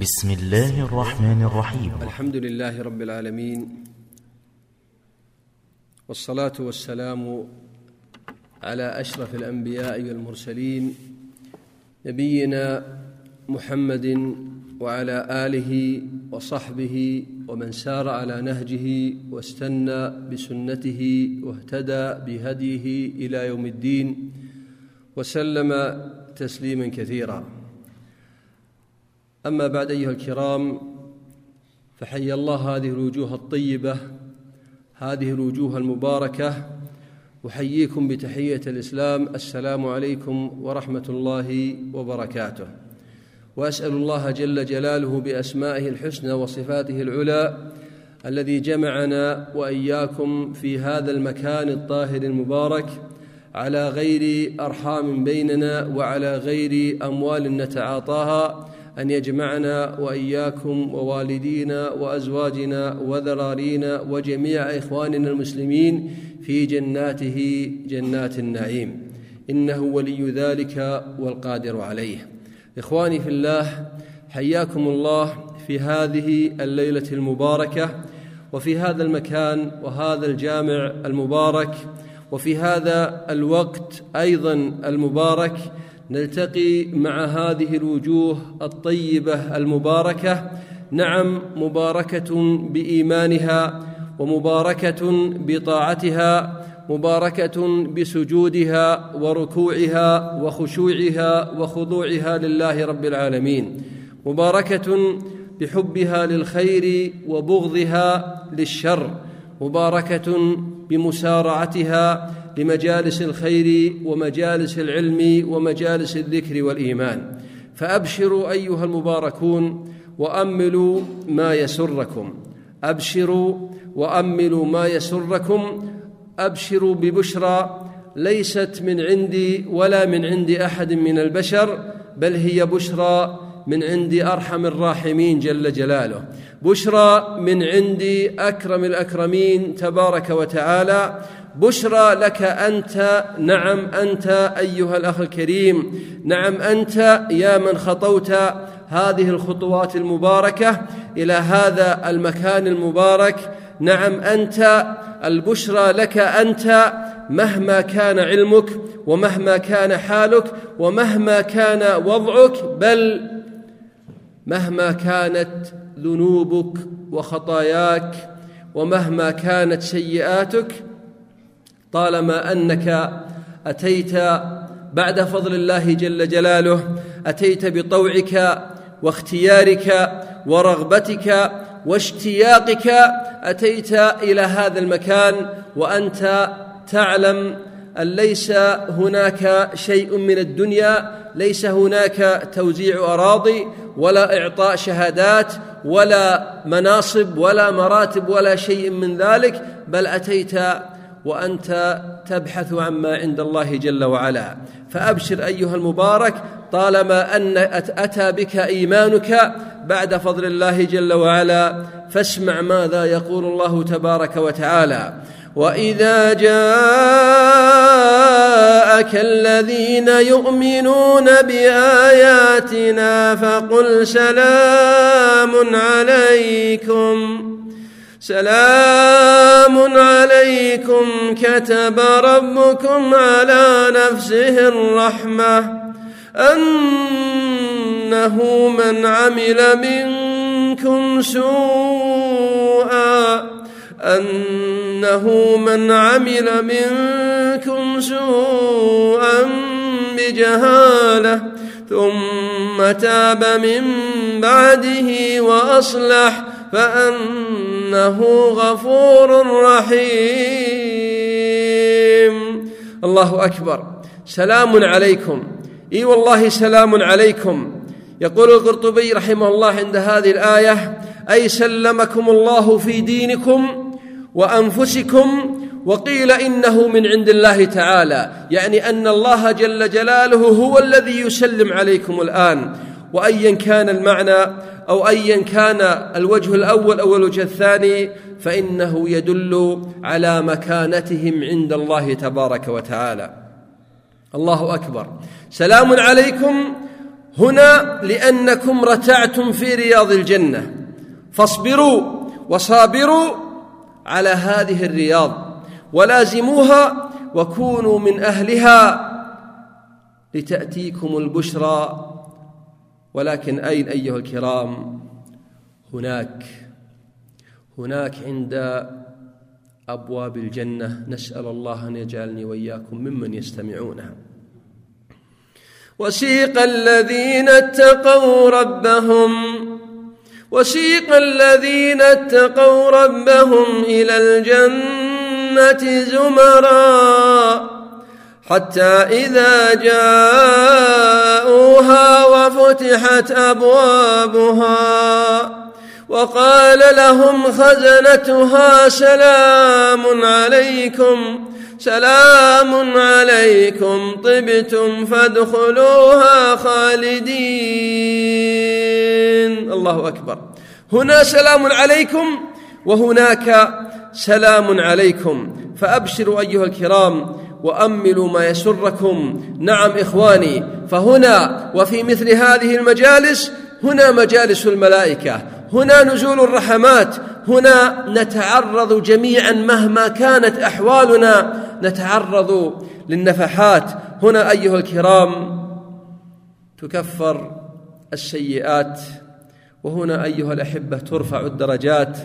بسم الله الرحمن الرحيم. الحمد لله رب العالمين والصلاة والسلام على أشرف الأنبياء والمرسلين نبينا محمد وعلى آله وصحبه ومن سار على نهجه واستنى بسنته واهتدى بهديه إلى يوم الدين وسلم تسليما كثيرا. أما بعد أيها الكرام فحي الله هذه الوجوه الطيبة هذه الوجوه المباركة أحييكم بتحية الإسلام السلام عليكم ورحمة الله وبركاته. وأسأل الله جل جلاله بأسمائه الحسنى وصفاته العلى الذي جمعنا وإياكم في هذا المكان الطاهر المبارك على غير أرحام بيننا وعلى غير أموال نتعاطاها أن يجمعنا وإياكم ووالدينا وأزواجنا وذرارينا وجميع إخواننا المسلمين في جناته جنات النعيم. إنه ولي ذلك والقادر عليه. إخواني في الله حياكم الله في هذه الليلة المباركة وفي هذا المكان وهذا الجامع المبارك وفي هذا الوقت أيضا المبارك نلتقي مع هذه الوجوه الطيبة المباركة. نعم مباركة بإيمانها ومباركة بطاعتها مباركة بسجودها وركوعها وخشوعها وخضوعها لله رب العالمين. مباركة بحبها للخير وبغضها للشر. مباركة بمسارعتها لمجالس الخير ومجالس العلم ومجالس الذكر والإيمان. فأبشروا أيها المباركون وأملوا ما يسركم. أبشروا وأملوا ما يسركم. أبشروا ببشرى ليست من عندي ولا من عند أحد من البشر بل هي بشرى من عند أرحم الراحمين جل جلاله. بشرى من عند أكرم الأكرمين تبارك وتعالى. بشرى لك أنت نعم أنت أيها الأخ الكريم. نعم أنت يا من خطوت هذه الخطوات المباركة إلى هذا المكان المبارك. نعم أنت البشرى لك أنت مهما كان علمك ومهما كان حالك ومهما كان وضعك بل مهما كانت ذنوبك وخطاياك ومهما كانت سيئاتك طالما أنك أتيت بعد فضل الله جل جلاله أتيت بطوعك واختيارك ورغبتك واشتياقك أتيت إلى هذا المكان وأنت تعلم أن ليس هناك شيء من الدنيا ليس هناك توزيع أراضي ولا إعطاء شهادات ولا مناصب ولا مراتب ولا شيء من ذلك بل أتيت وأنت تبحث عما عند الله جل وعلا. فأبشر أيها المبارك طالما أن أتى بك إيمانك بعد فضل الله جل وعلا فاسمع ماذا يقول الله تبارك وتعالى. واذا جاءك الذين يؤمنون باياتنا فقل سلام عليكم سلام عليكم كتب ربكم على نفسه الرحمه انه من عمل منكم سوءا أنه من عمل منكم سوءا بجهالة ثم تاب من بعده وأصلح فأنه غفور رحيم. الله أكبر. سلام عليكم. إي والله سلام عليكم. يقول القرطبي رحمه الله عند هذه الآية أي سلمكم الله في دينكم وأنفسكم وقيل إنه من عند الله تعالى يعني أن الله جل جلاله هو الذي يسلم عليكم الآن. وايا كان المعنى أو ايا كان الوجه الأول أو الوجه الثاني فإنه يدل على مكانتهم عند الله تبارك وتعالى. الله أكبر. سلام عليكم. هنا لأنكم رتعتم في رياض الجنة. فاصبروا وصابروا على هذه الرياض ولازموها وكونوا من أهلها لتأتيكم البشرى. ولكن أين أيها الكرام؟ هناك هناك عند أبواب الجنة. نسأل الله أن يجعلني وإياكم ممن يستمعونها. وسيق الذين اتقوا ربهم. وسيق الذين اتقوا ربهم إلى الجنة زمرا حتى إذا جاءوها وفتحت أبوابها وقال لهم خزنتها سلام عليكم سلام عليكم طبتم فادخلوها خالدين. الله أكبر. هنا سلام عليكم وهناك سلام عليكم. فأبشروا أيها الكرام وأملوا ما يسركم. نعم إخواني فهنا وفي مثل هذه المجالس هنا مجالس الملائكة. هنا نزول الرحمات هنا نتعرض جميعا مهما كانت أحوالنا نتعرض للنفحات. هنا أيها الكرام تكفر السيئات وهنا أيها الأحبة ترفع الدرجات.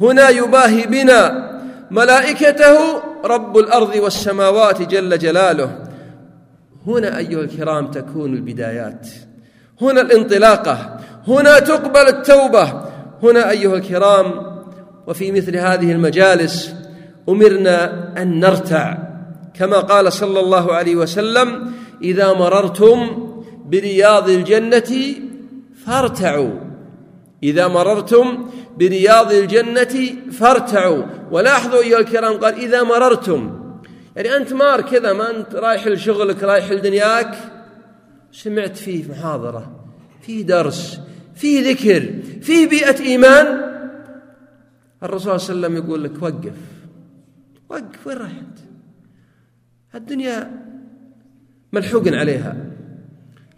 هنا يباهي بنا ملائكته رب الأرض والسماوات جل جلاله. هنا أيها الكرام تكون البدايات. هنا الانطلاقة. هنا تقبل التوبة. هنا أيها الكرام وفي مثل هذه المجالس أمرنا أن نرتع. كما قال صلى الله عليه وسلم إذا مررتم برياض الجنة فارتعوا. إذا مررتم برياض الجنة فارتعوا. ولاحظوا أيها الكرام قال إذا مررتم. يعني أنت مار كذا ما أنت رايح لشغلك رايح لدنياك سمعت فيه محاضرة فيه درس فيه ذكر فيه بيئة إيمان. الرسول صلى الله عليه وسلم يقول لك وقف وقف وين رحت؟ الدنيا ملحوق عليها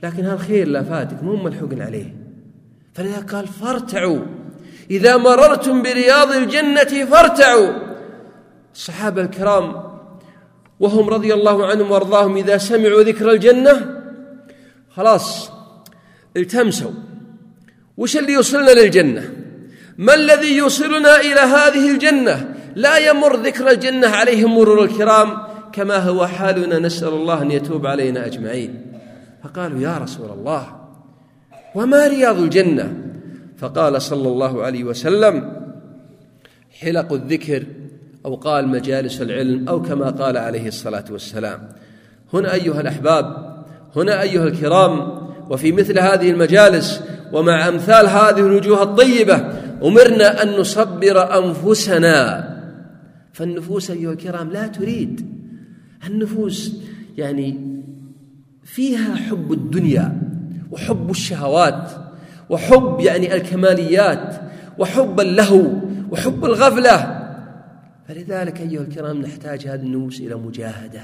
لكن هالخير لا فاتك مو ملحوق عليه. فلذلك قال فارتعوا. إذا مررتم برياض الجنة فارتعوا. الصحابة الكرام وهم رضي الله عنهم وأرضاهم إذا سمعوا ذكر الجنة خلاص التمسوا. وش اللي يوصلنا للجنة؟ ما الذي يوصلنا إلى هذه الجنة؟ لا يمر ذكر الجنة عليهم مرور الكرام كما هو حالنا نسأل الله أن يتوب علينا أجمعين. فقالوا يا رسول الله وما رياض الجنة؟ فقال صلى الله عليه وسلم حلق الذكر أو قال مجالس العلم أو كما قال عليه الصلاة والسلام. هنا أيها الأحباب هنا أيها الكرام وفي مثل هذه المجالس ومع أمثال هذه الوجوه الطيبة أمرنا أن نصبر أنفسنا. فالنفوس أيها الكرام لا تريد. النفوس يعني فيها حب الدنيا وحب الشهوات وحب يعني الكماليات وحب اللهو وحب الغفلة. فلذلك أيها الكرام نحتاج هذه النفوس إلى مجاهدة.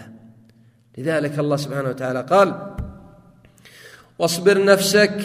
لذلك الله سبحانه وتعالى قال واصبر نفسك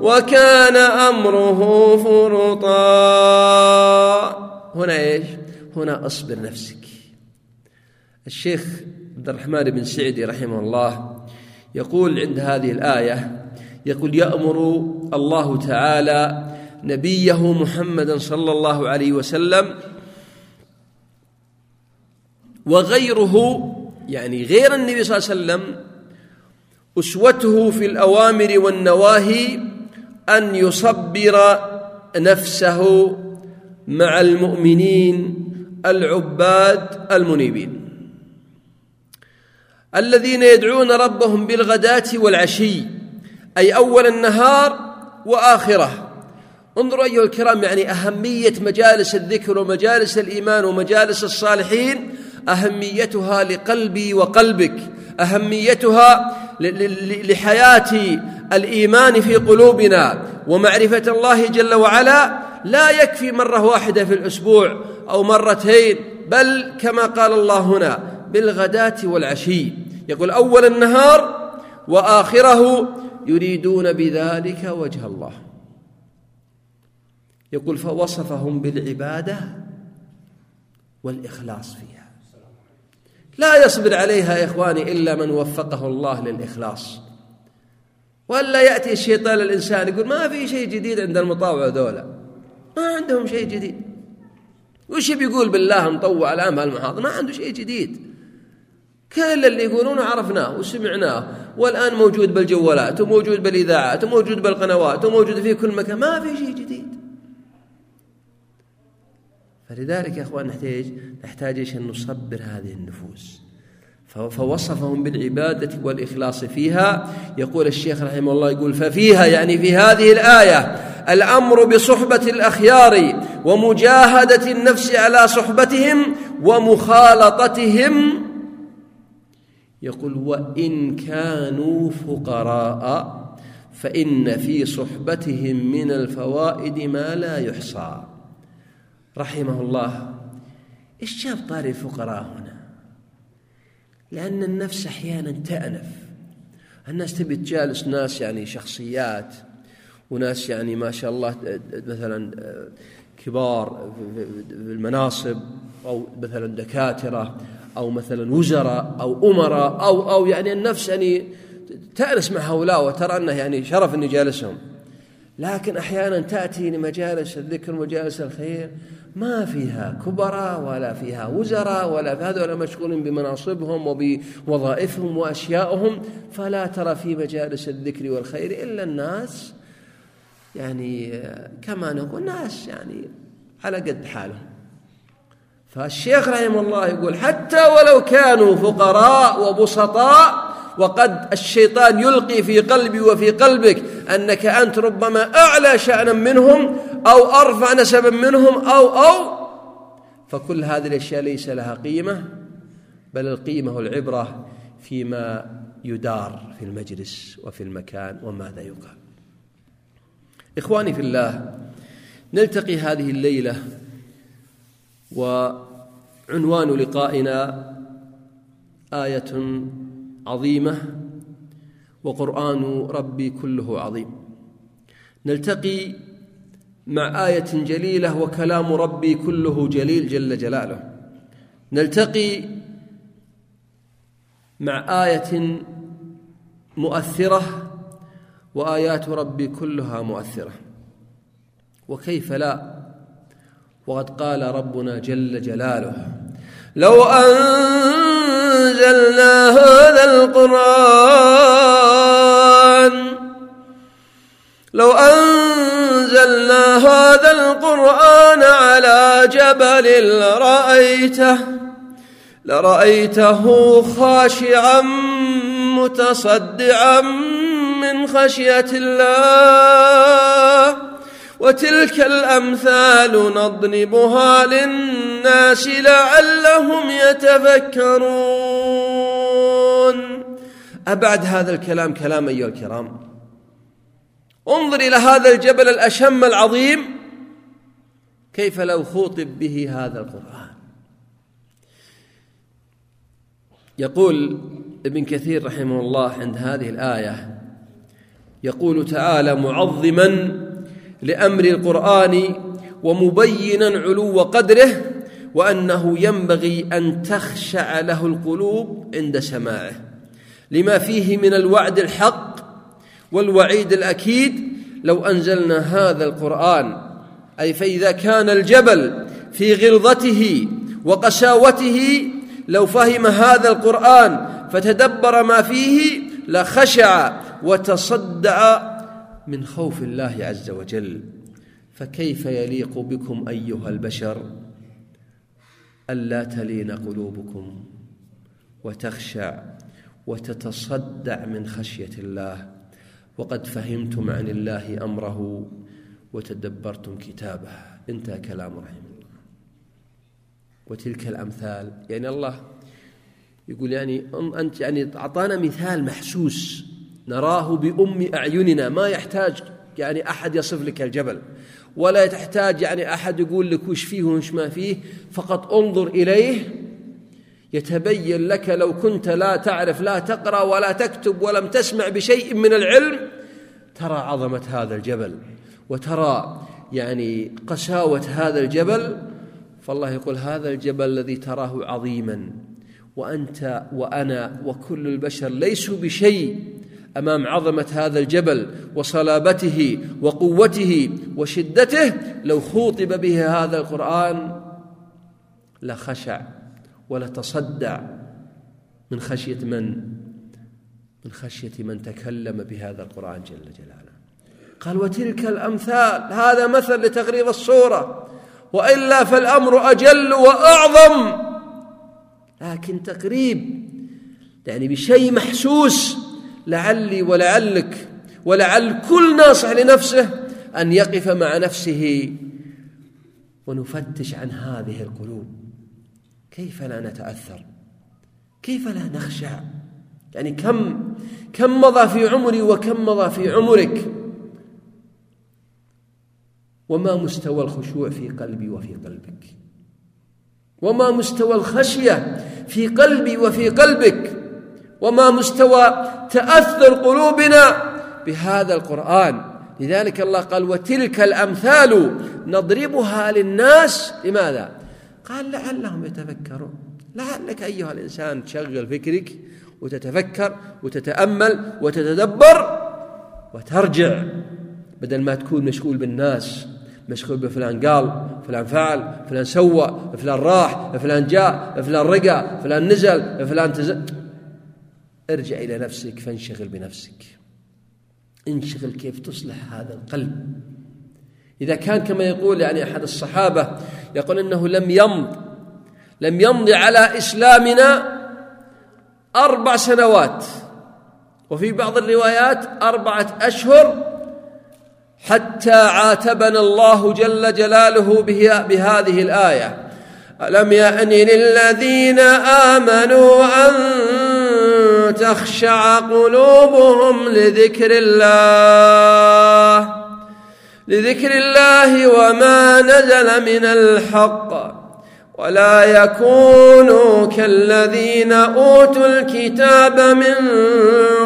وكان أمره فرطا. هنا إيش؟ هنا أصبر نفسك. الشيخ عبد الرحمن بن سعدي رحمه الله يقول عند هذه الآية يقول يأمر الله تعالى نبيه محمدا صلى الله عليه وسلم وغيره يعني غير النبي صلى الله عليه وسلم أسوته في الأوامر والنواهي أن يصبر نفسه مع المؤمنين العباد المنيبين. الذين يدعون ربهم بالغداة والعشي أي أول النهار وآخره. انظروا أيها الكرام يعني أهمية مجالس الذكر ومجالس الإيمان ومجالس الصالحين أهميتها لقلبي وقلبك أهميتها لحياة الإيمان في قلوبنا. ومعرفة الله جل وعلا لا يكفي مرة واحدة في الأسبوع أو مرتين بل كما قال الله هنا بالغداة والعشي. يقول أول النهار وآخره يريدون بذلك وجه الله. يقول فوصفهم بالعبادة والإخلاص فيها. لا يصبر عليها يا إخواني إلا من وفقه الله للإخلاص. ولا يأتي الشيطان للإنسان يقول ما في شيء جديد عند المطاوع ذولا. ما عندهم شيء جديد. وش بيقول بالله نطوع الآن هالمحاضرة ما عنده شيء جديد. كل اللي يقولونه عرفناه وسمعناه. والآن موجود بالجوالات وموجود بالإذاعات وموجود بالقنوات وموجود في كل مكان. ما في شيء جديد. فلذلك يا أخوان نحتاج نحتاج إيش؟ أن نصبر هذه النفوس. فوصفهم بالعبادة والإخلاص فيها. يقول الشيخ رحمه الله يقول ففيها يعني في هذه الآية الأمر بصحبة الأخيار ومجاهدة النفس على صحبتهم ومخالطتهم. يقول وإن كانوا فقراء فإن في صحبتهم من الفوائد ما لا يحصى. رحمه الله إيش جاب طاري الفقراء هنا؟ لأن النفس أحيانا تأنف الناس تبي تجالس ناس يعني شخصيات وناس يعني ما شاء الله مثلا كبار في المناصب أو مثلا دكاترة أو مثلا وزراء أو أمراء أو أو يعني النفس يعني تأنس مع هؤلاء وترى أنه يعني شرف أني جالسهم. لكن أحيانا تأتي لمجالس الذكر ومجالس الخير ما فيها كبراء ولا فيها وزراء ولا هذول مشغولين بمناصبهم وبوظائفهم وأشيائهم فلا ترى في مجالس الذكر والخير إلا الناس يعني كما نقول ناس يعني على قد حالهم. فالشيخ رحمه الله يقول حتى ولو كانوا فقراء وبسطاء وقد الشيطان يلقي في قلبي وفي قلبك أنك أنت ربما أعلى شأنا منهم أو أرفع نسبا منهم أو أو فكل هذه الأشياء ليس لها قيمة بل القيمة والعبرة فيما يدار في المجلس وفي المكان وماذا يقال. إخواني في الله نلتقي هذه الليلة وعنوان لقائنا آية عظيمة وقرآن ربي كله عظيم. نلتقي مع آية جليلة وكلام ربي كله جليل جل جلاله. نلتقي مع آية مؤثرة وآيات ربي كلها مؤثرة. وكيف لا؟ وقد قال ربنا جل جلاله لو أنزلنا هذا القرآن لو أنزلنا هذا القرآن على جبل لرأيته لرأيته خاشعا متصدعا من خشية الله. وتلك الأمثال نضربها للناس لعلهم يتفكرون. أبعد هذا الكلام كلام أيها الكرام. انظر إلى هذا الجبل الأشم العظيم. كيف لو خوطب به هذا القرآن؟ يقول ابن كثير رحمه الله عند هذه الآية يقول تعالى معظما لأمر القرآن ومبينا علو قدره وأنه ينبغي أن تخشع له القلوب عند سماعه لما فيه من الوعد الحق والوعيد الأكيد لو أنزلنا هذا القرآن أي فإذا كان الجبل في غلظته وقساوته لو فهم هذا القرآن فتدبر ما فيه لخشع وتصدع من خوف الله عز وجل. فكيف يليق بكم أيها البشر؟ ألا تلين قلوبكم وتخشع وتتصدع من خشية الله. وقد فهمتم عن الله أمره. وتدبرتم كتابه. انتهى كلام رحمه الله. وتلك الأمثال يعني الله يقول يعني أنت يعني أعطانا مثال محسوس نراه بأم أعيننا. ما يحتاج يعني أحد يصف لك الجبل ولا تحتاج يعني أحد يقول لك وش فيه وش ما فيه. فقط انظر إليه يتبين لك لو كنت لا تعرف لا تقرأ ولا تكتب ولم تسمع بشيء من العلم ترى عظمة هذا الجبل. وترى يعني قساوة هذا الجبل فالله يقول هذا الجبل الذي تراه عظيما وأنت وأنا وكل البشر ليسوا بشيء أمام عظمة هذا الجبل وصلابته وقوته وشدته لو خوطب به هذا القرآن لخشع ولتصدع من خشية من؟ من خشية من تكلم بهذا القرآن جل جلاله. قال وتلك الأمثال هذا مثل لتغريب الصورة. وإلا فالأمر أجل وأعظم. لكن تقريب يعني بشيء محسوس لعلي ولعلك ولعل كل ناصح لنفسه أن يقف مع نفسه ونفتش عن هذه القلوب. كيف لا نتأثر؟ كيف لا نخشع؟ يعني كم كم مضى في عمري وكم مضى في عمرك؟ وما مستوى الخشوع في قلبي وفي قلبك. وما مستوى الخشية في قلبي وفي قلبك. وما مستوى تأثر قلوبنا بهذا القرآن. لذلك الله قال وتلك الأمثال نضربها للناس. لماذا؟ قال لعلهم يتفكرون. لعلك أيها الإنسان تشغل فكرك وتتفكر وتتأمل وتتدبر وترجع بدل ما تكون مشغول بالناس. مشغول بفلان قال فلان فعل فلان سوى فلان راح فلان جاء فلان رقى فلان نزل فلان تزل ارجع إلى نفسك فانشغل بنفسك. انشغل كيف تصلح هذا القلب. إذا كان كما يقول يعني أحد الصحابة يقول إنه لم يمض لم يمضي على إسلامنا أربع سنوات. وفي بعض الروايات أربعة أشهر حتى عاتبنا الله جل جلاله بهذه الآية. ألم يأن للذين آمنوا أن تخشع قلوبهم لذكر الله لذكر الله وما نزل من الحق. ولا يكونوا كالذين أوتوا الكتاب من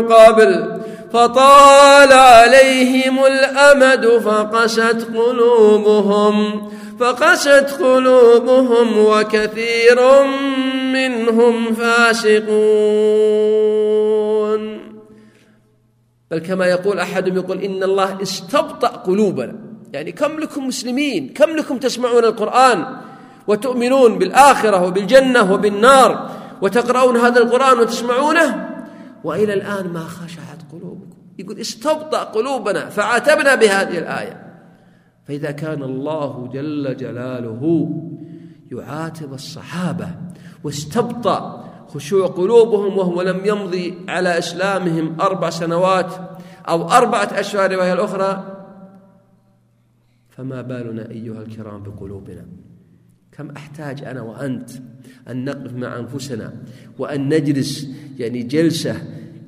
قبل فطال عليهم الأمد فقست قلوبهم فقست قلوبهم وكثير منهم فاسقون. بل كما يقول احدهم يقول إن الله استبطأ قلوبنا. يعني كم لكم مسلمين كم لكم تسمعون القرآن وتؤمنون بالآخرة وبالجنة وبالنار وتقرؤون هذا القرآن وتسمعونه؟ وإلى الآن ما قلوبكم يقول استبطأ قلوبنا فعاتبنا بهذه الآية. فإذا كان الله جل جلاله يعاتب الصحابة واستبطأ خشوع قلوبهم وهو لم يمضي على إسلامهم أربع سنوات أو أربعة أشهر وهي الأخرى فما بالنا أيها الكرام بقلوبنا. كم أحتاج أنا وأنت أن نقف مع أنفسنا وأن نجلس يعني جلسة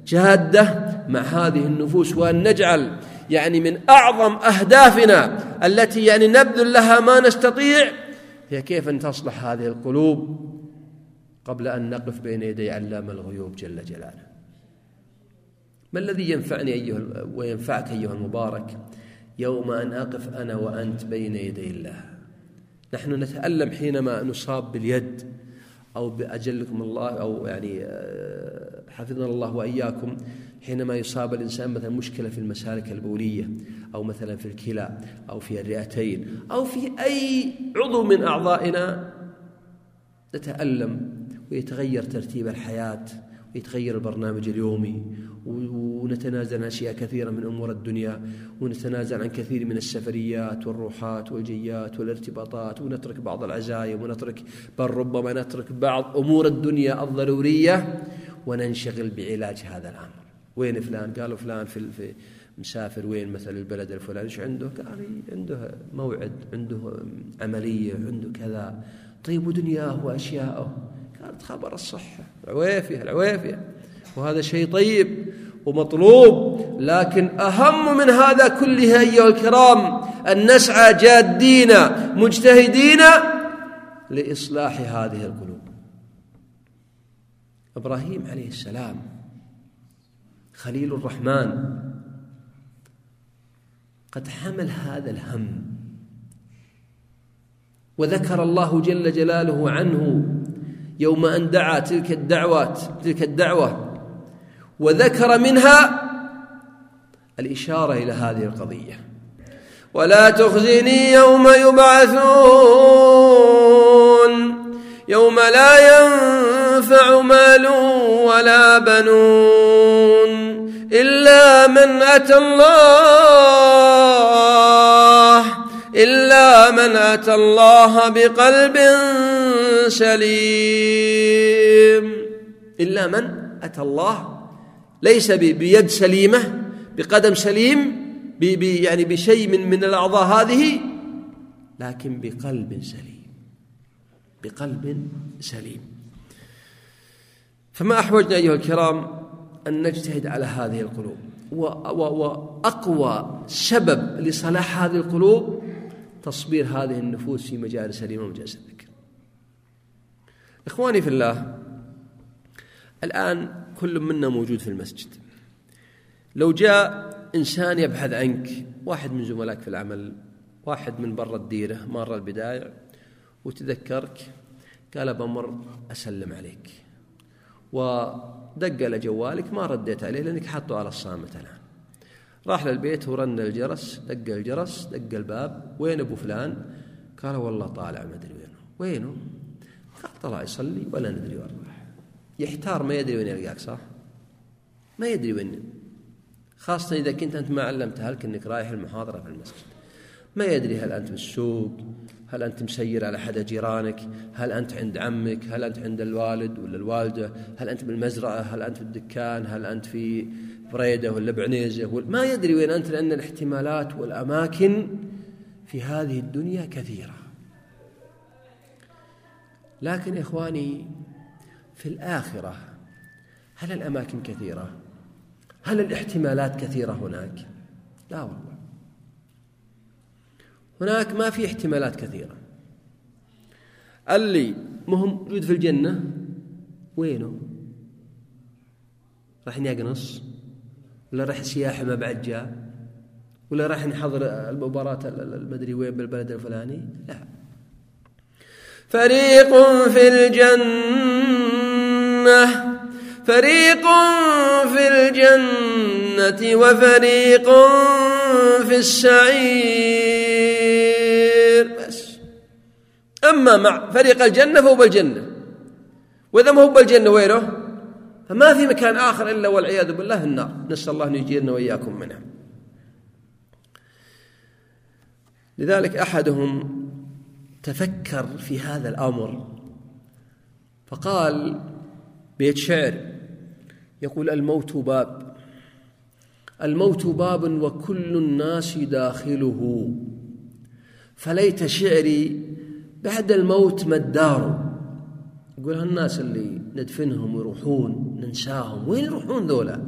جادة مع هذه النفوس وأن نجعل يعني من أعظم أهدافنا التي يعني نبذل لها ما نستطيع هي كيف أن تصلح هذه القلوب قبل أن نقف بين يدي علام الغيوب جل جلاله. ما الذي ينفعني أيها وينفعك أيها المبارك يوم أن أقف أنا وأنت بين يدي الله؟ نحن نتألم حينما نصاب باليد أو بأجلكم الله أو يعني آه، حفظنا الله وإياكم حينما يصاب الإنسان مثلا مشكلة في المسالك البولية أو مثلا في الكلى أو في الرئتين أو في أي عضو من أعضائنا نتألم ويتغير ترتيب الحياة ويتغير البرنامج اليومي ونتنازل عن أشياء كثيرة من أمور الدنيا ونتنازل عن كثير من السفريات والروحات والجيات والارتباطات ونترك بعض العزايم ونترك بل ربما نترك بعض أمور الدنيا الضرورية. وننشغل بعلاج هذا الأمر. وين فلان؟ قالوا فلان في مسافر وين مثلا البلد الفلاني؟ إيش عنده؟ قال عنده موعد عنده عملية عنده كذا. طيب ودنياه وأشياءه؟ قالت خبر الصحة. العويفيه العويفيه وهذا شيء طيب ومطلوب. لكن أهم من هذا كله أيها الكرام أن نسعى جادين مجتهدين لإصلاح هذه القلوب. إبراهيم عليه السلام خليل الرحمن. قد حمل هذا الهم وذكر الله جل جلاله عنه يوم أن دعا تلك الدعوات تلك الدعوة وذكر منها الإشارة إلى هذه القضية. ولا تخزني يوم يبعثون. يوم لا ينفع مال ولا بنون إلا من أتى الله إلا من أتى الله بقلب سليم. إلا من أتى الله ليس بيد سليمة بقدم سليم بي يعني بشيء من من الأعضاء هذه لكن بقلب سليم. بقلب سليم. فما أحوجنا أيها الكرام أن نجتهد على هذه القلوب واقوى سبب لصلاح هذه القلوب تصبير هذه النفوس في مجالس سليمه ومجالس الذكر. إخواني في الله الآن كل منا موجود في المسجد. لو جاء إنسان يبحث عنك واحد من زملائك في العمل واحد من برا الديرة مر البداية وتذكرك قال بمر أسلم عليك. ودق على جوالك ما رديت عليه لأنك حاطه على الصامت الآن. راح للبيت ورن الجرس دق الجرس دق الباب وين أبو فلان؟ قال والله طالع ما أدري وينه. وينه؟ قال طلع يصلي ولا ندري وين راح. يحتار ما يدري وين يلقاك صح؟ ما يدري وين. خاصة إذا كنت أنت ما علمت أهلك أنك رايح المحاضرة في المسجد. ما يدري هل أنت بالسوق هل أنت مسير على حدا جيرانك؟ هل أنت عند عمك؟ هل أنت عند الوالد ولا الوالدة؟ هل أنت بالمزرعة؟ هل أنت في الدكان؟ هل أنت في بريدة ولا بعنيزة؟ ولا ما يدري وين أنت لأن الاحتمالات والأماكن في هذه الدنيا كثيرة. لكن إخواني في الآخرة هل الأماكن كثيرة؟ هل الاحتمالات كثيرة هناك؟ لا والله. هناك ما في احتمالات كثيرة. اللي مهم موجود في الجنة وينه؟ راح يقنص ولا راح سياحة ما بعد جاء؟ ولا راح نحضر المباراة المدري وين بالبلد الفلاني؟ لا. فريق في الجنة فريق في الجنة وفريق في السعير. بس. أما مع فريق الجنة فهو بالجنة. وإذا ما هو بالجنة وينه؟ فما في مكان آخر إلا والعياذ بالله النار. نسأل الله أن يجيرنا وإياكم منها. لذلك أحدهم تفكر في هذا الأمر. فقال بيت شعر. يقول الموت باب. الموت باب وكل الناس داخله. فليت شعري بعد الموت ما الدار. يقول هالناس اللي ندفنهم ويروحون ننساهم. وين يروحون ذولا؟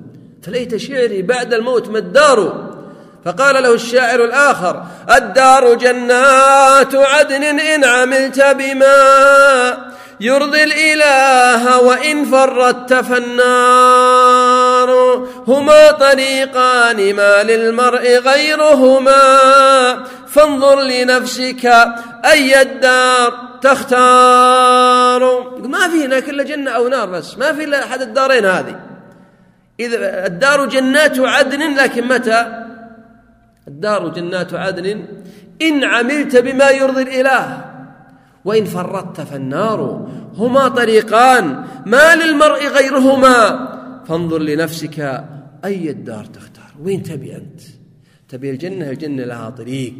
فليت شعري بعد الموت ما الدار. فقال له الشاعر الآخر الدار جنات عدن إن عملت بما. يرضي الإله وإن فردت فالنار. هما طريقان ما للمرء غيرهما. فانظر لنفسك أي الدار تختار؟ ما في هناك إلا جنة أو نار بس ما في إلا أحد الدارين هذه. إذا الدار جنات عدن لكن متى؟ الدار جنات عدن. إن عملت بما يرضي الإله. وإن فرطت فالنار هما طريقان ما للمرء غيرهما. فانظر لنفسك أي الدار تختار وين تبي أنت؟ تبي الجنة؟ الجنة لها طريق.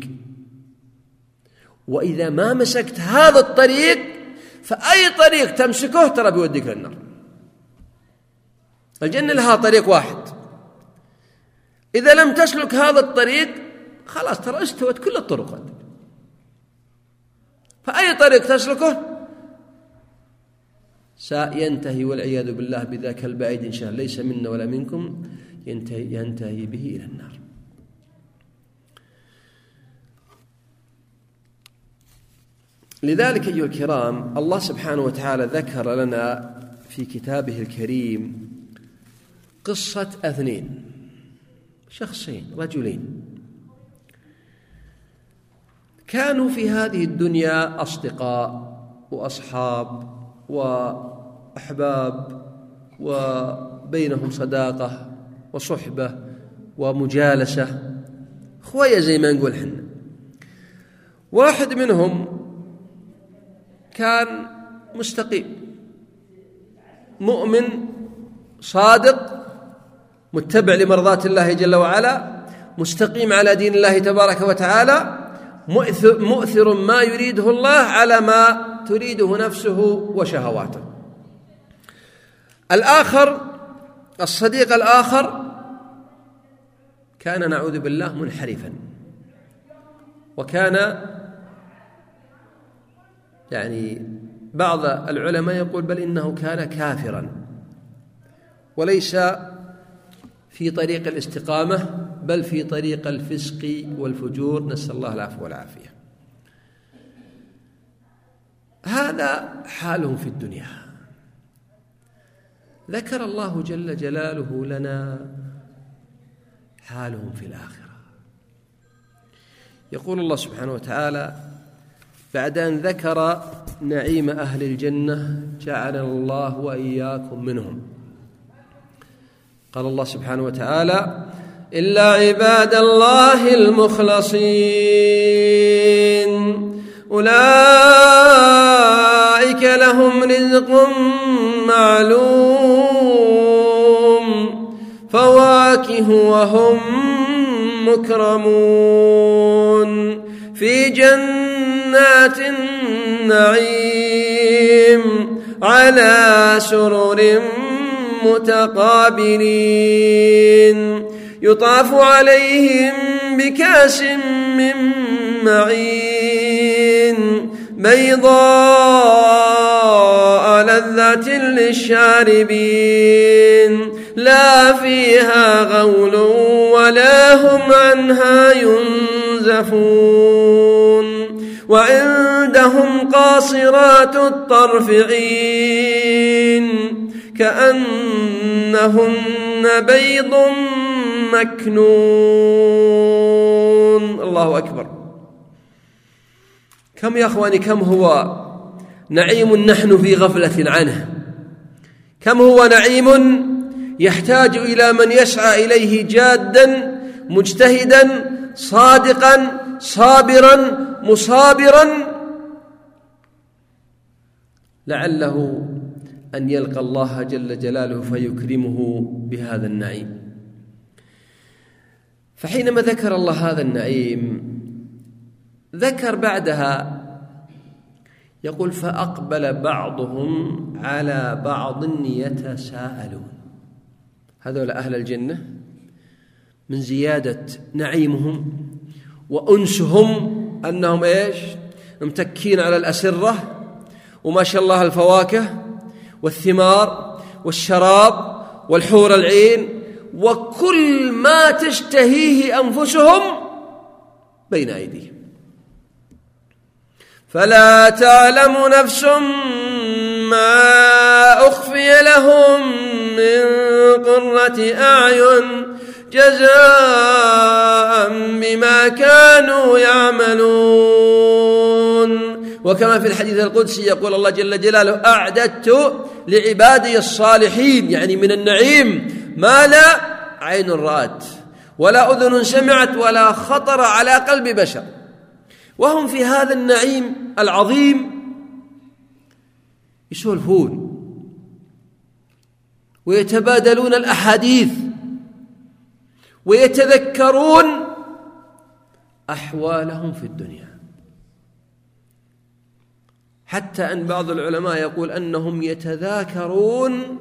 وإذا ما مسكت هذا الطريق فأي طريق تمسكه ترى بيوديك للنار الجنة لها طريق واحد. إذا لم تسلك هذا الطريق خلاص ترى استوت كل الطرقات. فأي طريق تسلكه؟ سينتهي والعياذ بالله بذاك البعيد إن شاء الله. ليس منا ولا منكم. ينتهي, ينتهي به إلى النار. لذلك أيها الكرام الله سبحانه وتعالى ذكر لنا في كتابه الكريم قصة أثنين شخصين رجلين. كانوا في هذه الدنيا أصدقاء وأصحاب وأحباب وبينهم صداقة وصحبة ومجالسة. خوية زي ما نقول حنا. واحد منهم كان مستقيم مؤمن صادق متبع لمرضات الله جل وعلا مستقيم على دين الله تبارك وتعالى مؤثر, مؤثر ما يريده الله على ما تريده نفسه وشهواته. الآخر الصديق الآخر كان نعوذ بالله منحرفا. وكان يعني بعض العلماء يقول بل إنه كان كافرا. وليس في طريق الاستقامة بل في طريق الفسق والفجور. نسأل الله العفو والعافية. هذا حالهم في الدنيا. ذكر الله جل جلاله لنا حالهم في الآخرة. يقول الله سبحانه وتعالى بعد أن ذكر نعيم أهل الجنة جعلنا الله وإياكم منهم. قال الله سبحانه وتعالى إلا عباد الله المخلصين. أولئك لهم رزق معلوم. فواكه وهم مكرمون. في جنات النعيم على سرر متقابلين يطاف عليهم بكأس من معين. بيضاء لذة للشاربين. لا فيها غول ولا هم عنها ينزفون. وعندهم قاصرات الطرف عين. كأنهن بيض مكنون. الله أكبر. كم يا أخواني كم هو نعيم نحن في غفلة عنه؟ كم هو نعيم يحتاج إلى من يسعى إليه جادا مجتهدا صادقا صابرا مصابرا؟ لعله أن يلقى الله جل جلاله فيكرمه بهذا النعيم. فحينما ذكر الله هذا النعيم ذكر بعدها يقول فأقبل بعضهم على بعض يتساءلون. هذول أهل الجنة من زيادة نعيمهم وأنسهم أنهم إيش؟ متكين على الأسرة وما شاء الله الفواكه والثمار والشراب والحور العين وكل ما تشتهيه أنفسهم بين أيديهم. فلا تعلم نفس ما أخفي لهم من قرة أعين جزاء بما كانوا يعملون. وكما في الحديث القدسي يقول الله جل جلاله أعددت لعبادي الصالحين يعني من النعيم ما لا عين رأت ولا أذن سمعت ولا خطر على قلب بشر. وهم في هذا النعيم العظيم يسولفون ويتبادلون الأحاديث ويتذكرون أحوالهم في الدنيا. حتى أن بعض العلماء يقول أنهم يتذاكرون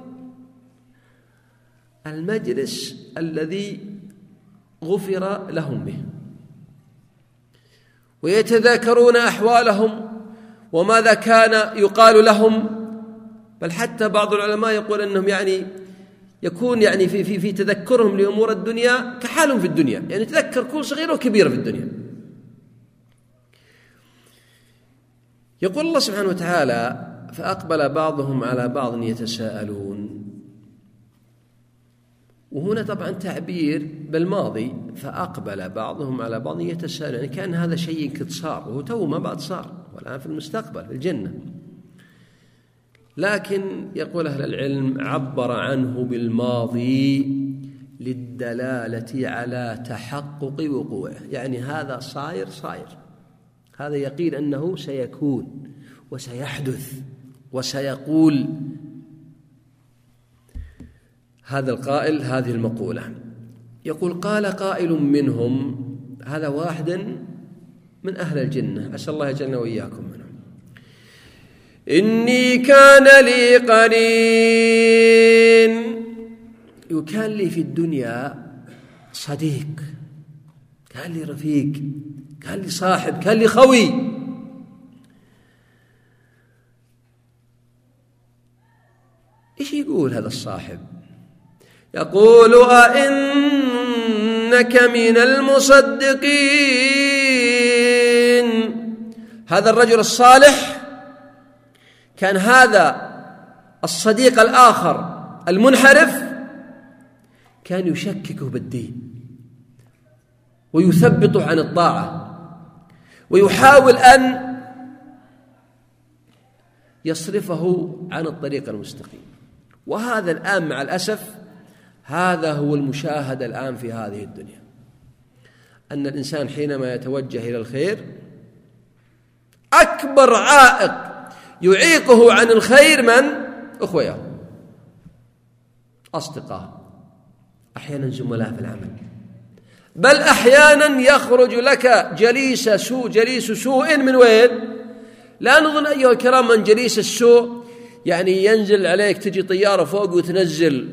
المجلس الذي غفر لهم به. ويتذاكرون أحوالهم وماذا كان يقال لهم. بل حتى بعض العلماء يقول أنهم يعني يكون يعني في في في تذكرهم لأمور الدنيا كحالهم في الدنيا، يعني تذكر كل صغيره وكبيره في الدنيا. يقول الله سبحانه وتعالى: فأقبل بعضهم على بعض يتساءلون. وهنا طبعا تعبير بالماضي فأقبل بعضهم على بعض يتساءلون، يعني كأن هذا شيء قد صار وهو تو ما بعد صار والآن في المستقبل في الجنة. لكن يقول أهل العلم عبر عنه بالماضي للدلالة على تحقق وقوعه يعني هذا صاير صاير هذا يقين أنه سيكون وسيحدث وسيقول هذا القائل هذه المقولة. يقول قال قائل منهم هذا واحد من أهل الجنة. أسأل الله يجعلنا وإياكم منهم إني كان لي قرين. وكان لي في الدنيا صديق كان لي رفيق. كان لي صاحب كان لي خوي. إيش يقول هذا الصاحب؟ يقول أئنك من المصدقين. هذا الرجل الصالح كان هذا الصديق الآخر المنحرف كان يشككه بالدين ويثبطه عن الطاعة. ويحاول أن يصرفه عن الطريق المستقيم. وهذا الآن مع الأسف هذا هو المشاهد الآن في هذه الدنيا. أن الإنسان حينما يتوجه إلى الخير أكبر عائق يعيقه عن الخير من؟ أخوياه أصدقاء. أحيانا زملاء في العمل. بل أحيانا يخرج لك جليس سوء جليس سوء من وين؟ لا نظن أيها الكرام من جليس السوء يعني ينزل عليك تجي طيارة فوق وتنزل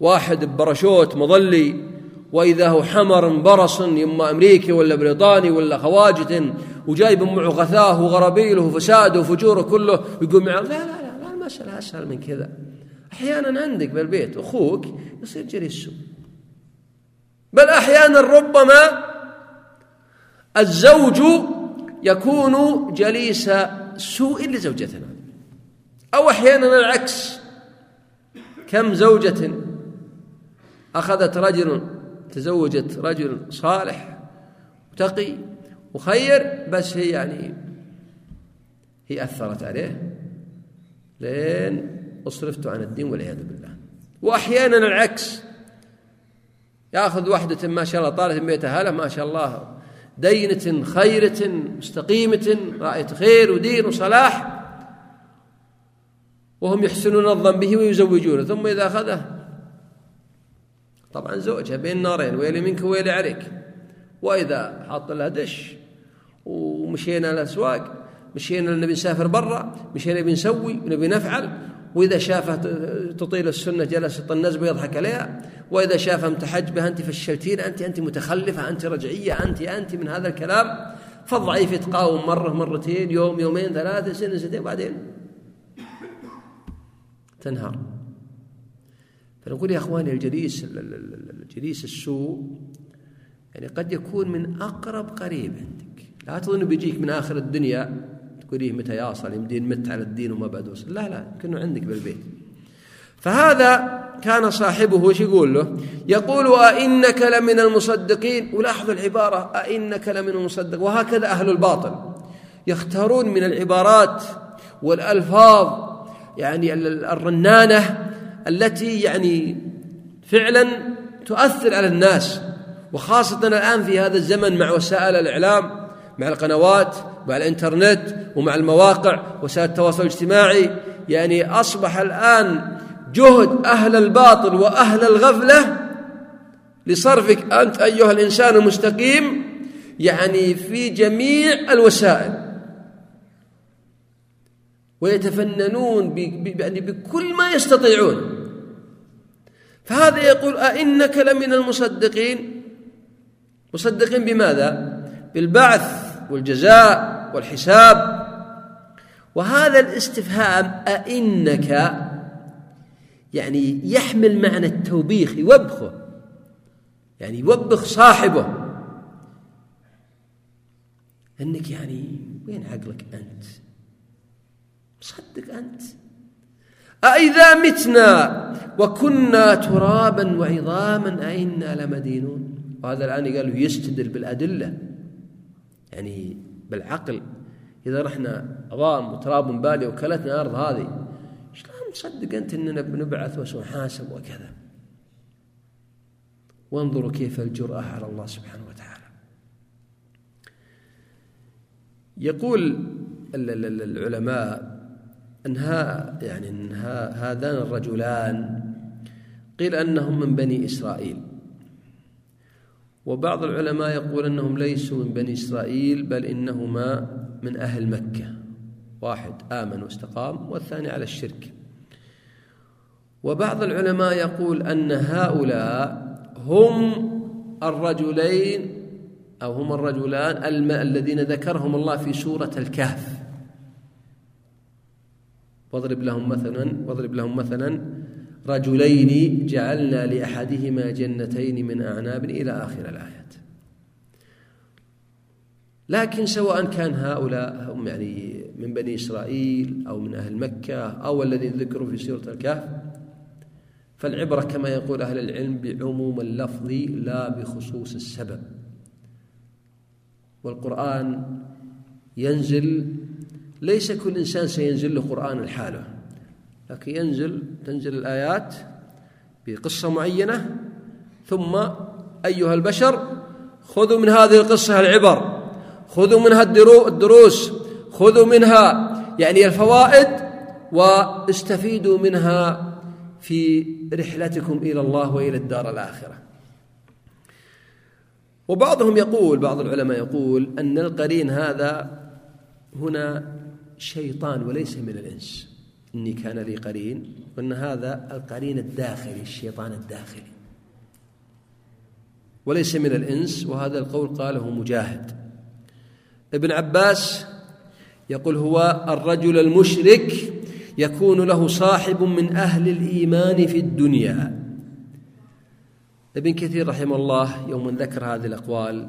واحد ببرشوت مظلي وإذا هو حمر برص إما أمريكي ولا بريطاني ولا خواجة وجايب معه غثاه وغرابيله وفساده وفجوره كله ويقول معه لا لا لا, لا المسألة أسهل من كذا. أحيانا عندك بالبيت أخوك يصير جري السوء بل أحيانا ربما الزوج يكون جليس سوء لزوجتنا. أو أحيانا العكس كم زوجة أخذت رجل تزوجت رجل صالح وتقي وخير بس هي يعني هي أثرت عليه. لين أصرفته عن الدين والعياذ بالله. وأحيانا العكس ياخذ وحدة ما شاء الله طالت بيت أهله ما شاء الله. دينة خيرة مستقيمة رائة خير ودين وصلاح. وهم يحسنون الظن به ويزوجونه. ثم إذا أخذه طبعا زوجها بين نارين ويلي منك ويلي عليك. وإذا حط لها دش ومشينا الأسواق مشينا نبي نسافر برا مشينا نبي نسوي ونبي نفعل. وإذا شافها تطيل السنة جلس يطنز ويضحك عليها وإذا شافها متحجبة أنت فشلتين أنت أنت متخلفة أنت رجعية أنت أنت من هذا الكلام. فالضعيف يتقاوم مرة مرتين يوم يومين ثلاثة سنة سنتين بعدين تنهار. فنقول يا أخواني الجليس الجليس السوء يعني قد يكون من أقرب قريب عندك. لا تظن بيجيك من آخر الدنيا تقوليه متى يصل يمدي مت على الدين وما بعد وصل. لا لا يمكنه عندك بالبيت. فهذا كان صاحبه وش يقول له؟ يقول أئنك لمن المصدقين. ولاحظوا العبارة أئنك لمن المصدق. وهكذا أهل الباطل. يختارون من العبارات والألفاظ يعني الرنانة التي يعني فعلا تؤثر على الناس. وخاصة الآن في هذا الزمن مع وسائل الإعلام مع القنوات مع الإنترنت ومع المواقع وسائل التواصل الاجتماعي. يعني أصبح الآن جهد أهل الباطل وأهل الغفلة لصرفك أنت أيها الإنسان المستقيم يعني في جميع الوسائل. ويتفننون يعني بكل ما يستطيعون. فهذا يقول أئنك لمن المصدقين؟ مصدقين بماذا؟ بالبعث. والجزاء والحساب. وهذا الاستفهام أئنك يعني يحمل معنى التوبيخ يوبخه. يعني يوبخ صاحبه. أنك يعني وين عقلك أنت؟ مصدق أنت. أإذا متنا وكنا ترابا وعظاما أئنا لمدينون. وهذا الآن قالوا يستدل بالأدلة. يعني بالعقل. إذا رحنا عظام وتراب بالي وكلتنا الأرض هذه شلون تصدق أنت أننا بنبعث وسنحاسب وكذا؟ وانظروا كيف الجرأة على الله سبحانه وتعالى. يقول العلماء أن يعني أن هذان الرجلان قيل أنهم من بني إسرائيل. وبعض العلماء يقول أنهم ليسوا من بني إسرائيل بل إنهما من أهل مكة. واحد آمن واستقام والثاني على الشرك. وبعض العلماء يقول أن هؤلاء هم الرجلين أو هم الرجلان الذين ذكرهم الله في سورة الكهف. واضرب لهم مثلا واضرب لهم مثلا رجلين جعلنا لأحدهما جنتين من أعناب إلى آخر الآيات. لكن سواء كان هؤلاء هم يعني من بني إسرائيل أو من أهل مكة أو الذين ذكروا في سورة الكهف فالعبرة كما يقول أهل العلم بعموم اللفظ لا بخصوص السبب. والقرآن ينزل ليس كل إنسان سينزل له قرآن لحاله. لكن ينزل تنزل الآيات بقصة معينة ثم أيها البشر خذوا من هذه القصة العبر خذوا منها الدروس خذوا منها يعني الفوائد واستفيدوا منها في رحلتكم إلى الله وإلى الدار الآخرة. وبعضهم يقول بعض العلماء يقول أن القرين هذا هنا شيطان وليس من الإنس. إني كان لي قرين وأن هذا القرين الداخلي الشيطان الداخلي. وليس من الإنس وهذا القول قاله مجاهد. ابن عباس يقول هو الرجل المشرك يكون له صاحب من أهل الإيمان في الدنيا. ابن كثير رحمه الله يوم ذكر هذه الأقوال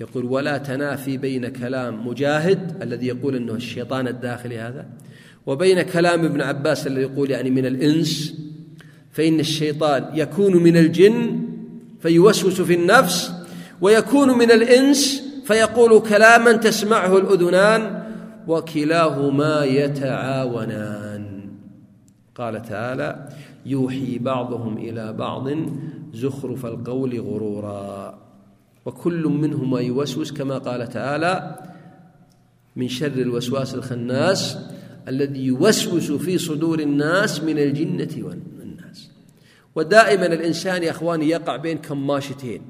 يقول ولا تنافي بين كلام مجاهد الذي يقول إنه الشيطان الداخلي هذا وبين كلام ابن عباس الذي يقول يعني من الإنس فإن الشيطان يكون من الجن فيوسوس في النفس ويكون من الإنس فيقول كلاما تسمعه الأذنان وكلاهما يتعاونان. قال تعالى يوحي بعضهم إلى بعض زخرف القول غرورا. وكل منهما يوسوس كما قال تعالى من شر الوسواس الخناس الذي يوسوس في صدور الناس من الجنة والناس. ودائما الإنسان يا أخواني يقع بين كماشتين.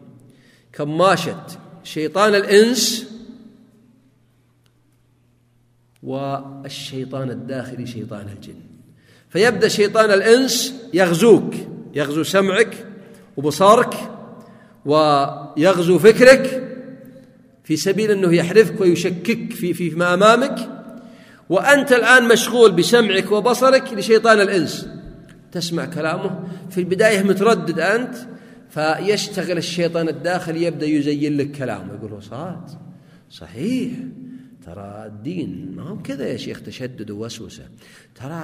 كماشة شيطان الإنس والشيطان الداخلي شيطان الجن. فيبدأ شيطان الإنس يغزوك يغزو سمعك وبصرك ويغزو فكرك في سبيل أنه يحرفك ويشكك في في ما أمامك. وأنت الآن مشغول بسمعك وبصرك لشيطان الإنس. تسمع كلامه. في البداية متردد أنت فيشتغل الشيطان الداخلي يبدأ يزين لك كلامه. يقول له صاد صحيح. ترى الدين ما هو كذا يا شيخ تشدد ووسوسة. ترى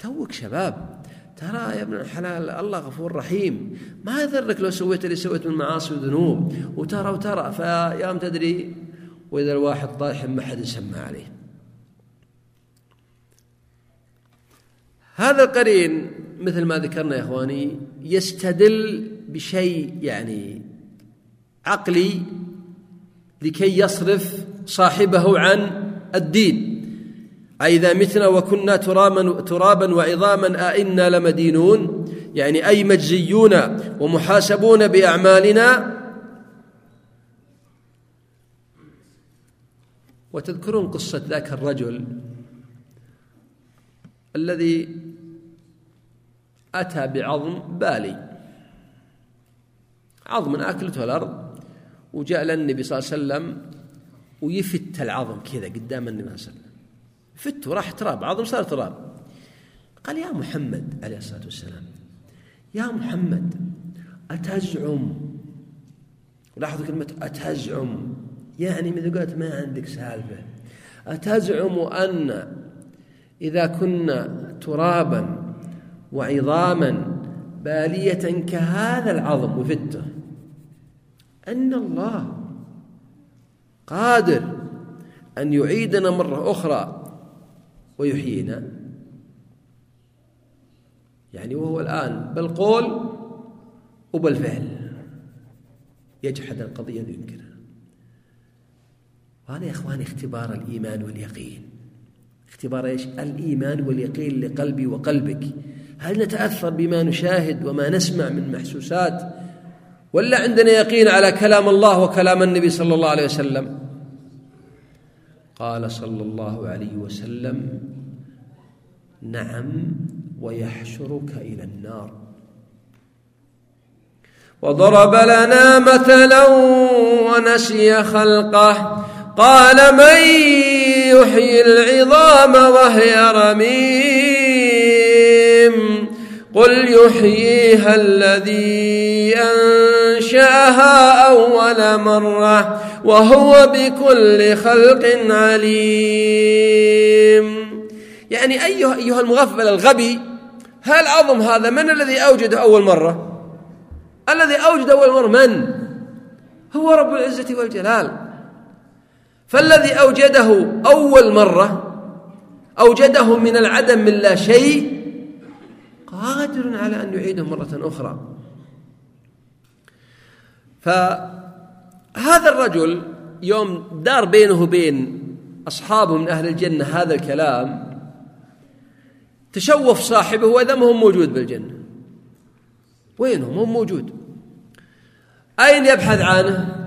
توك شباب. ترى يا ابن الحلال الله غفور رحيم. ما يضرك لو سويت اللي سويت من معاصي وذنوب. وترى وترى فيا تدري. وإذا الواحد طايح ما حد يسمى عليه. هذا القرين مثل ما ذكرنا يا إخواني يستدل بشيء يعني عقلي لكي يصرف صاحبه عن الدين. أئذا متنا وكنا ترابا, ترابا وعظاما أئنا لمدينون. يعني أي مجزيون ومحاسبون بأعمالنا وتذكرون قصة ذاك الرجل الذي أتى بعظم بالي. عظم أكلته الأرض وجاء للنبي صلى الله عليه وسلم ويفت العظم كذا قدام النبي صلى الله عليه وسلم. فت وراح تراب عظم صار تراب. قال يا محمد عليه الصلاة والسلام. يا محمد أتزعم؟ لاحظوا كلمة أتزعم. يعني مثل قلت ما عندك سالفة. أتزعم أن إذا كنا ترابا وعظاما بالية كهذا العظم وفته أن الله قادر أن يعيدنا مرة أخرى ويحيينا. يعني وهو الآن بالقول وبالفعل يجحد القضية وينكرها. وهذا يا إخواني اختبار الإيمان واليقين. اختبار إيش؟ الإيمان واليقين لقلبي وقلبك. هل نتأثر بما نشاهد وما نسمع من محسوسات؟ ولا عندنا يقين على كلام الله وكلام النبي صلى الله عليه وسلم؟ قال صلى الله عليه وسلم نعم ويحشرك إلى النار. وضرب لنا مثلا ونسي خلقه. قال من يحيي العظام وهي رميم. قل يحييها الذي أنشأها أول مرة وهو بكل خلق عليم. يعني ايها أيها المغفل الغبي هل عظم هذا من الذي اوجده أول مرة؟ الذي أوجد أول مرة من؟ هو رب العزة والجلال. فالذي أوجده أول مرة أوجده من العدم من لا شيء قادر على أن يعيده مرة أخرى. فهذا الرجل يوم دار بينه وبين أصحابه من أهل الجنة هذا الكلام تشوف صاحبه وإذا ما هو موجود بالجنة. وينهم؟ مو موجود. أين يبحث عنه؟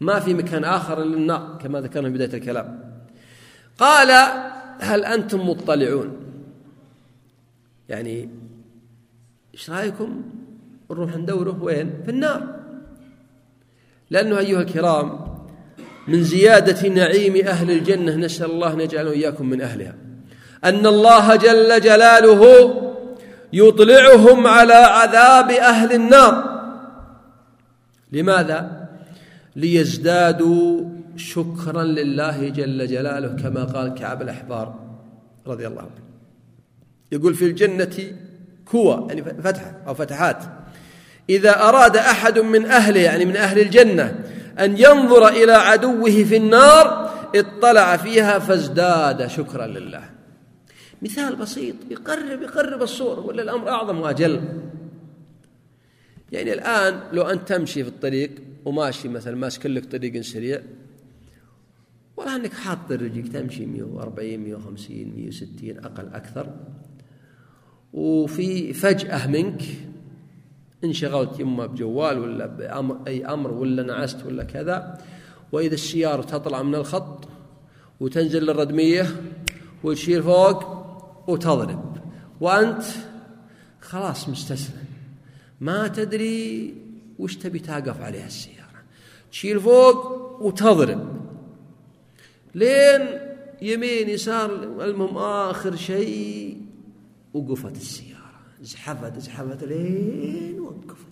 ما في مكان آخر إلا النار كما ذكرنا في بداية الكلام. قال هل أنتم مطلعون؟ يعني إيش رأيكم؟ نروح ندوره وين؟ في النار. لأنه أيها الكرام من زيادة نعيم أهل الجنة نسأل الله أن يجعلنا وإياكم من أهلها. أن الله جل جلاله يطلعهم على عذاب أهل النار. لماذا؟ ليزدادوا شكرا لله جل جلاله كما قال كعب الأحبار رضي الله عنه. يقول في الجنة كوى يعني فتحة أو فتحات. إذا أراد أحد من أهله يعني من أهل الجنة أن ينظر إلى عدوه في النار اطلع فيها فازداد شكرا لله. مثال بسيط يقرب يقرب الصورة ولا الأمر أعظم وأجل. يعني الآن لو أنت تمشي في الطريق وماشي مثلا ماسك لك طريق سريع. والله إنك حاط رجلك تمشي 140 150 160 أقل أكثر. وفي فجأة منك انشغلت يما بجوال ولا بأمر أي أمر ولا نعست ولا كذا وإذا السيارة تطلع من الخط وتنزل للردمية وتشير فوق وتضرب. وأنت خلاص مستسلم. ما تدري وش تبي تقف عليها السيارة تشيل فوق وتضرب لين يمين يسار المهم آخر شيء وقفت السيارة زحفت زحفت لين وقفت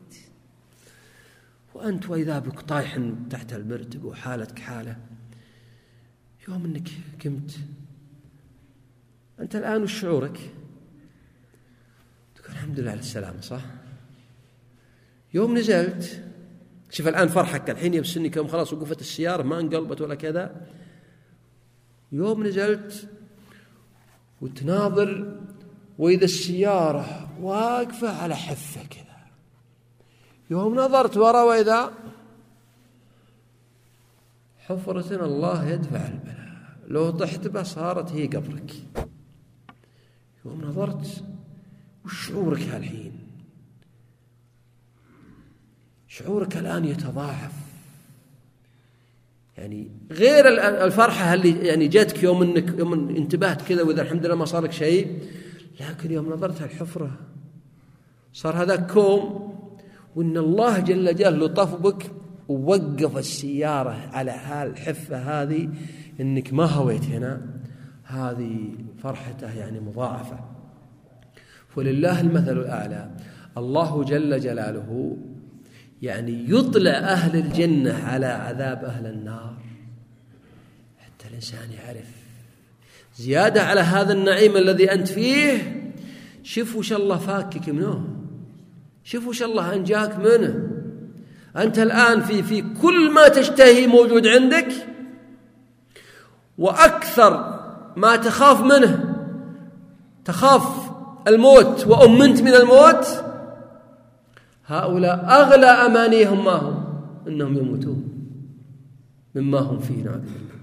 وأنت وإذا بك طايح تحت المرتبة وحالتك حالة يوم أنك قمت أنت الآن وش شعورك؟ تقول الحمد لله على السلامة صح؟ يوم نزلت شوف الآن فرحك الحين يبس إنك يوم خلاص وقفت السيارة ما انقلبت ولا كذا. يوم نزلت وتناظر وإذا السيارة واقفة على حفة كذا. يوم نظرت ورا وإذا حفرة الله يدفع البلاء. لو طحت به صارت هي قبرك. يوم نظرت وش شعورك هالحين؟ شعورك الآن يتضاعف. يعني غير الفرحة اللي يعني جاتك يوم انك يوم انتبهت كذا وإذا الحمد لله ما صار لك شيء لكن يوم نظرت الحفرة صار هذا كوم وإن الله جل جلاله طف بك ووقف السيارة على هالحفة هذه إنك ما هويت هنا. هذه فرحته يعني مضاعفة. ولله المثل الأعلى. الله جل جلاله يعني يطلع أهل الجنة على عذاب أهل النار. حتى الإنسان يعرف زيادة على هذا النعيم الذي أنت فيه شوف وش الله فاكك منه. شوف وش الله أنجاك منه. أنت الآن في في كل ما تشتهي موجود عندك وأكثر ما تخاف منه. تخاف الموت وأمنت من الموت. هؤلاء أغلى أمانيهم ما هم؟ إنهم يموتون مما هم فيه نعوذ بالله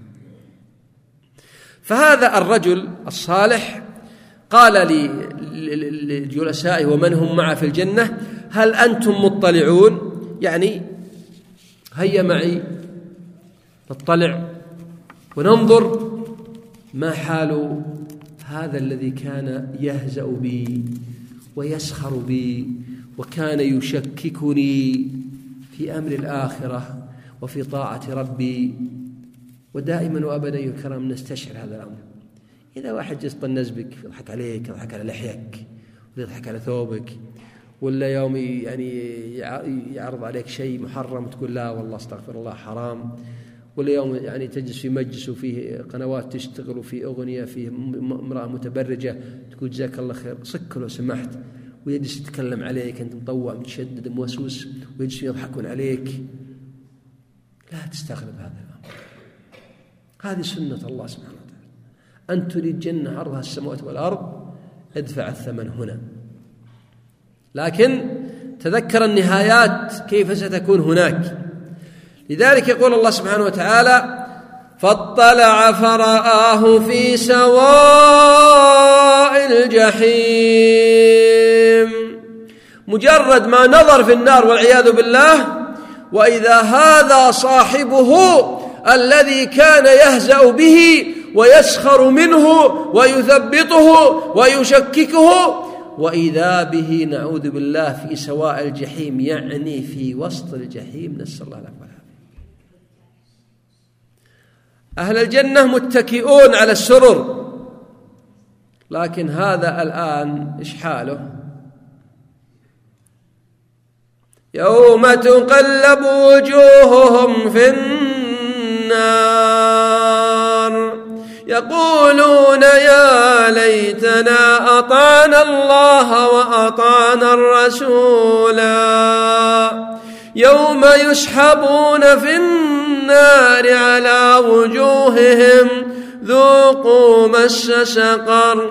فهذا الرجل الصالح قال لجلسائه ومن هم معه في الجنة هل أنتم مطلعون؟ يعني هيا معي نطلع وننظر ما حال هذا الذي كان يهزأ بي ويسخر بي وكان يشككني في أمر الآخرة وفي طاعة ربي. ودائما وابدا يا الكرام نستشعر هذا الأمر. إذا واحد جلس طنز بك يضحك عليك يضحك على لحيك ويضحك على ثوبك ولا يوم يعني يعرض عليك شيء محرم تقول لا والله أستغفر الله حرام ولا يوم يعني تجلس في مجلس وفيه قنوات تشتغل وفي أغنية فيه امرأة متبرجة تقول جزاك الله خير سك لو سمحت. ويجلس يتكلم عليك أنت مطوع متشدد موسوس ويجلس يضحكون عليك. لا تستغرب هذا الأمر. هذه سنة الله سبحانه وتعالى. أن تريد جنة عرضها السماوات والأرض ادفع الثمن هنا. لكن تذكر النهايات كيف ستكون هناك. لذلك يقول الله سبحانه وتعالى فاطلع فرآه في سواء الجحيم. مجرد ما نظر في النار والعياذ بالله وإذا هذا صاحبه الذي كان يهزأ به ويسخر منه ويثبطه ويشككه وإذا به نعوذ بالله في سواء الجحيم يعني في وسط الجحيم نسأل الله العافية أهل الجنة متكئون على السرر لكن هذا الآن إيش حاله؟ يوم تقلب وجوههم في النار يقولون يا ليتنا أطعنا الله وأطعنا الرسولا يوم يسحبون في النار على وجوههم ذوقوا مس سقر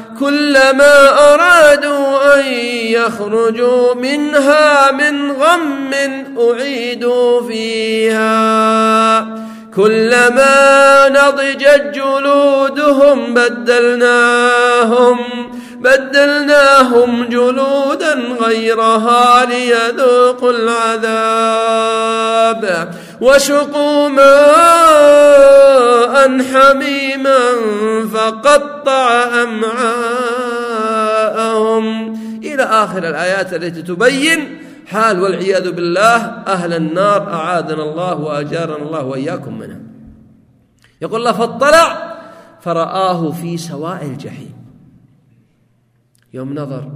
كلما أرادوا أن يخرجوا منها من غم أعيدوا فيها. كلما نضجت جلودهم بدلناهم بدلناهم جلودا غيرها ليذوقوا العذاب. وسقوا ماء حميما فقطع أمعاءهم. إلى آخر الآيات التي تبين حال والعياذ بالله أهل النار أعاذنا الله وأجارنا الله وإياكم منها. يقول الله فاطلع فرآه في سواء الجحيم. يوم نظر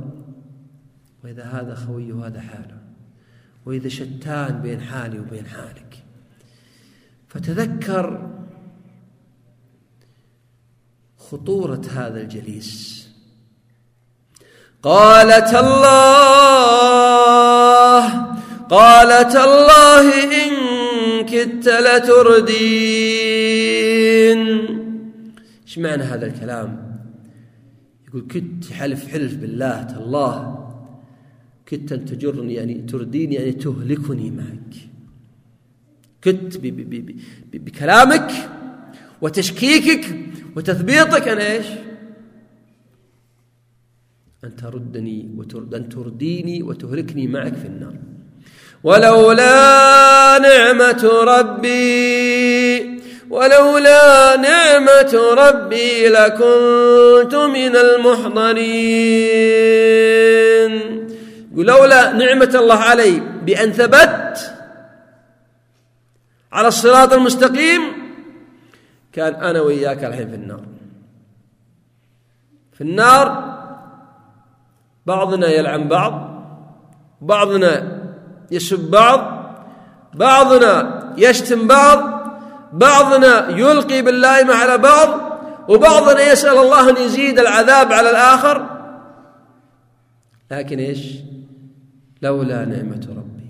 وإذا هذا خوي وهذا حاله وإذا شتان بين حالي وبين حالك. فتذكر خطورة هذا الجليس. قالت الله قالت الله إن كدت لتردين. إيش معنى هذا الكلام؟ يقول كدت حلف حلف بالله تالله كدت أن تجرني يعني ترديني يعني تهلكني معك. كدت بكلامك وتشكيكك وتثبيطك. أن إيش؟ أن تردني وترد أن ترديني وتهلكني معك في النار. ولولا نعمة ربي ولولا نعمة ربي لكنت من المحضرين. ولولا نعمة الله علي بأن ثبت على الصراط المستقيم. كان أنا وإياك الحين في النار. في النار بعضنا يلعن بعض بعضنا يسب بعض بعضنا يشتم بعض بعضنا يلقي باللائمة على بعض وبعضنا يسأل الله أن يزيد العذاب على الآخر. لكن إيش؟ لولا نعمة ربي.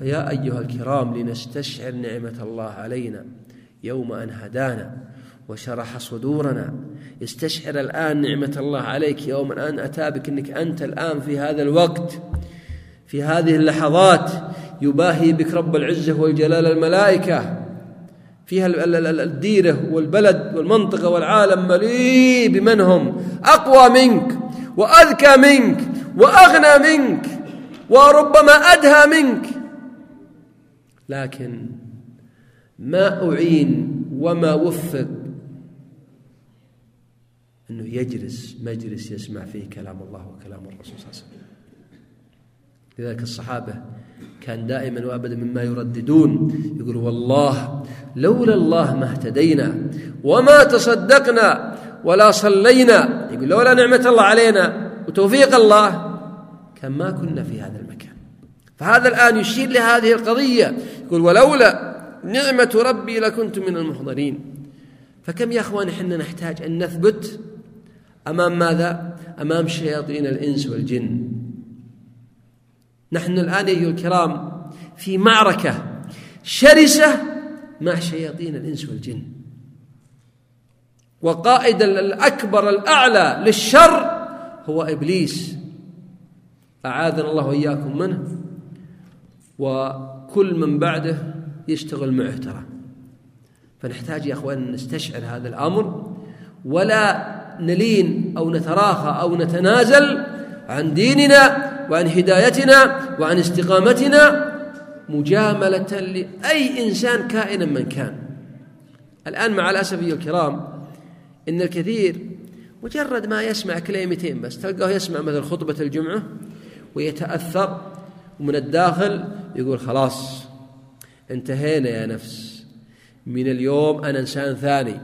فيا أيها الكرام لنستشعر نعمة الله علينا يوم أن هدانا وشرح صدورنا. استشعر الآن نعمة الله عليك يوم أن أتى بك أنك أنت الآن في هذا الوقت في هذه اللحظات يباهي بك رب العزة والجلال الملائكة فيها الديرة والبلد والمنطقة والعالم مليء بمن هم. أقوى منك وأذكى منك وأغنى منك وربما أدهى منك لكن ما أعين وما وفق أنه يجلس مجلس يسمع فيه كلام الله وكلام الرسول صلى الله عليه وسلم. لذلك الصحابة كان دائما وابدا مما يرددون يقول والله لولا الله ما اهتدينا وما تصدقنا ولا صلينا. يقول لولا نعمة الله علينا وتوفيق الله كان ما كنا في هذا المكان. فهذا الآن يشير لهذه القضية يقول ولولا نعمة ربي لكنت من المحضرين. فكم يا أخواني حنا نحتاج أن نثبت أمام ماذا؟ أمام شياطين الإنس والجن. نحن الآن أيها الكرام في معركة شرسة مع شياطين الإنس والجن. وقائد الأكبر الأعلى للشر هو إبليس. أعاذنا الله وإياكم منه. وكل من بعده يشتغل معه ترى. فنحتاج يا أخوان نستشعر هذا الأمر ولا نلين أو نتراخى أو نتنازل عن ديننا وعن هدايتنا وعن استقامتنا مجاملة لأي إنسان كائنا من كان. الآن مع الأسف يا الكرام إن الكثير مجرد ما يسمع كلمتين بس تلقاه يسمع مثل خطبة الجمعة ويتأثر ومن الداخل يقول خلاص انتهينا يا نفس. من اليوم أنا إنسان ثاني.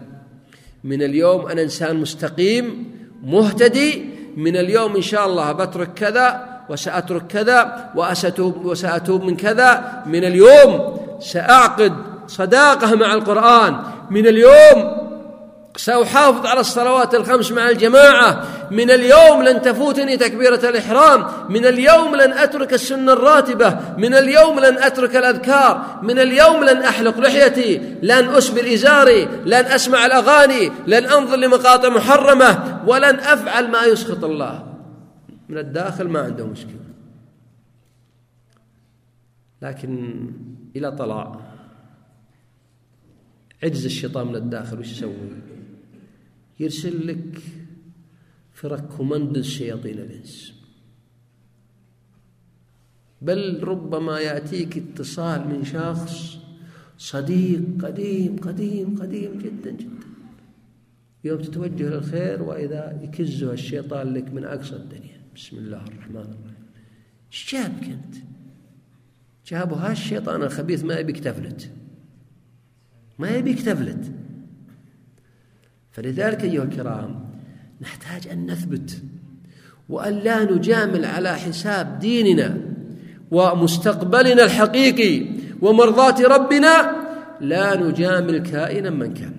من اليوم أنا إنسان مستقيم مهتدي. من اليوم إن شاء الله بترك كذا وسأترك كذا وأستوب وسأتوب من كذا. من اليوم سأعقد صداقة مع القرآن. من اليوم سأحافظ على الصلوات الخمس مع الجماعة. من اليوم لن تفوتني تكبيرة الإحرام. من اليوم لن أترك السنة الراتبة. من اليوم لن أترك الأذكار. من اليوم لن أحلق لحيتي. لن أسبل إزاري. لن أسمع الأغاني. لن أنظر لمقاطع محرمة. ولن أفعل ما يسخط الله. من الداخل ما عنده مشكلة. لكن إلى طلع عجز الشيطان من الداخل. وش يسوي؟ يرسل لك فرق كومندز شياطين الإنس. بل ربما يأتيك اتصال من شخص صديق قديم قديم قديم جدا جدا. يوم تتوجه للخير وإذا يكزها الشيطان لك من أقصى الدنيا. بسم الله الرحمن الرحيم. إيش جابك أنت؟ جابوا هالشيطان الخبيث ما يبيك تفلت. ما يبيك تفلت. فلذلك أيها الكرام نحتاج أن نثبت وأن لا نجامل على حساب ديننا ومستقبلنا الحقيقي ومرضاة ربنا لا نجامل كائنا من كان.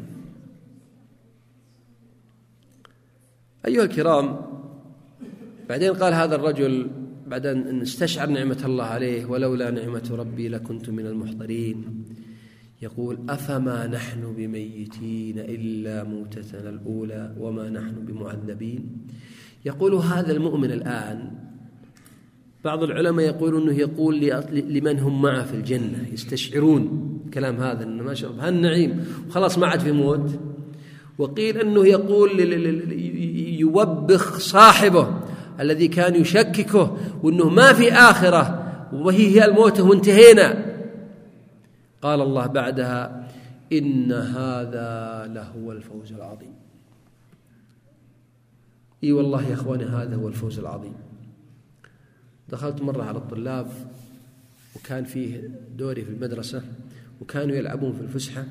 أيها الكرام بعدين قال هذا الرجل بعد أن استشعر نعمة الله عليه ولولا نعمة ربي لكنت من المحضرين. يقول أفما نحن بميتين إلا موتتنا الأولى وما نحن بمعذبين؟ يقول هذا المؤمن الآن بعض العلماء يقول إنه يقول لمن هم معه في الجنة يستشعرون كلام هذا إنه ما شاء الله هالنعيم وخلاص ما عاد في موت. وقيل إنه يقول يوبخ صاحبه الذي كان يشككه وانه ما في آخرة وهي هي الموت وانتهينا. قال الله بعدها إن هذا لهو الفوز العظيم. إي والله يا إخواني هذا هو الفوز العظيم. دخلت مرة على الطلاب وكان فيه دوري في المدرسة وكانوا يلعبون في الفسحة.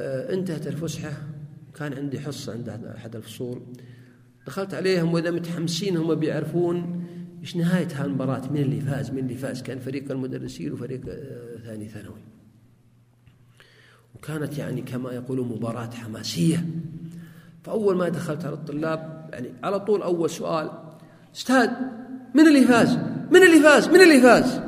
آه، انتهت الفسحة كان عندي حصة عند أحد الفصول. دخلت عليهم وإذا متحمسين هم بيعرفون إيش نهاية هالمباراه مين اللي فاز؟ مين اللي فاز؟ كان فريق المدرسين وفريق آه، ثاني ثانوي. وكانت يعني كما يقولون مباراة حماسية. فأول ما دخلت على الطلاب يعني على طول أول سؤال أستاذ من اللي فاز؟ من اللي فاز؟ من اللي فاز؟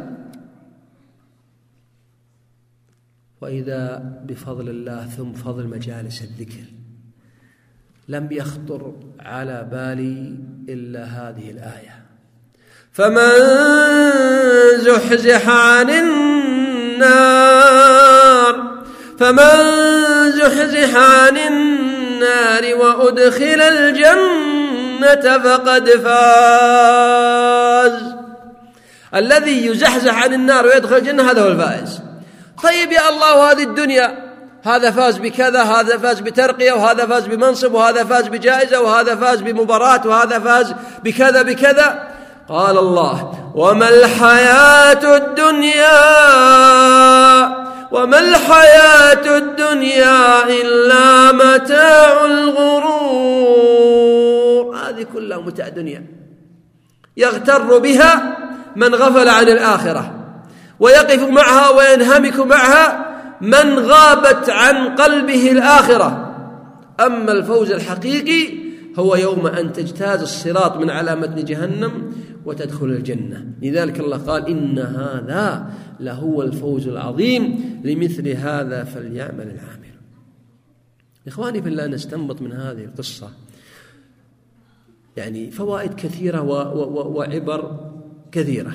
وإذا بفضل الله ثم فضل مجالس الذكر لم يخطر على بالي إلا هذه الآية. فمن زحزح عن النار فمن زحزح عن النار وأدخل الجنة فقد فاز. الذي يزحزح عن النار ويدخل الجنة هذا هو الفائز. طيب يا الله هذه الدنيا هذا فاز بكذا هذا فاز بترقية وهذا فاز بمنصب وهذا فاز بجائزة وهذا فاز بمباراة وهذا فاز بكذا بكذا. قال الله وما الحياة الدنيا؟ وما الحياة الدنيا إلا متاع الغرور. هذه كلها متاع دنيا. يغتر بها من غفل عن الآخرة ويقف معها وينهمك معها من غابت عن قلبه الآخرة. أما الفوز الحقيقي هو يوم أن تجتاز الصراط من على متن جهنم وتدخل الجنة. لذلك الله قال إن هذا لهو الفوز العظيم لمثل هذا فليعمل العامل. إخواني في الله نستنبط من هذه القصة. يعني فوائد كثيرة وعبر كثيرة.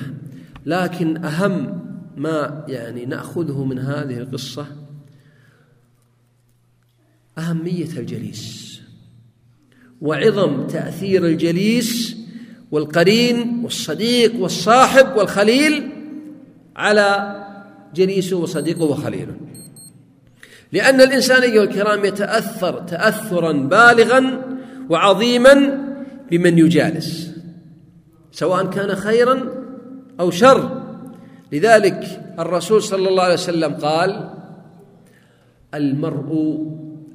لكن أهم ما يعني نأخذه من هذه القصة أهمية الجليس. وعظم تأثير الجليس والقرين والصديق والصاحب والخليل على جليسه وصديقه وخليله. لأن الإنسان أيها الكرام يتأثر تأثرا بالغا وعظيما بمن يجالس سواء كان خيرا أو شر. لذلك الرسول صلى الله عليه وسلم قال المرء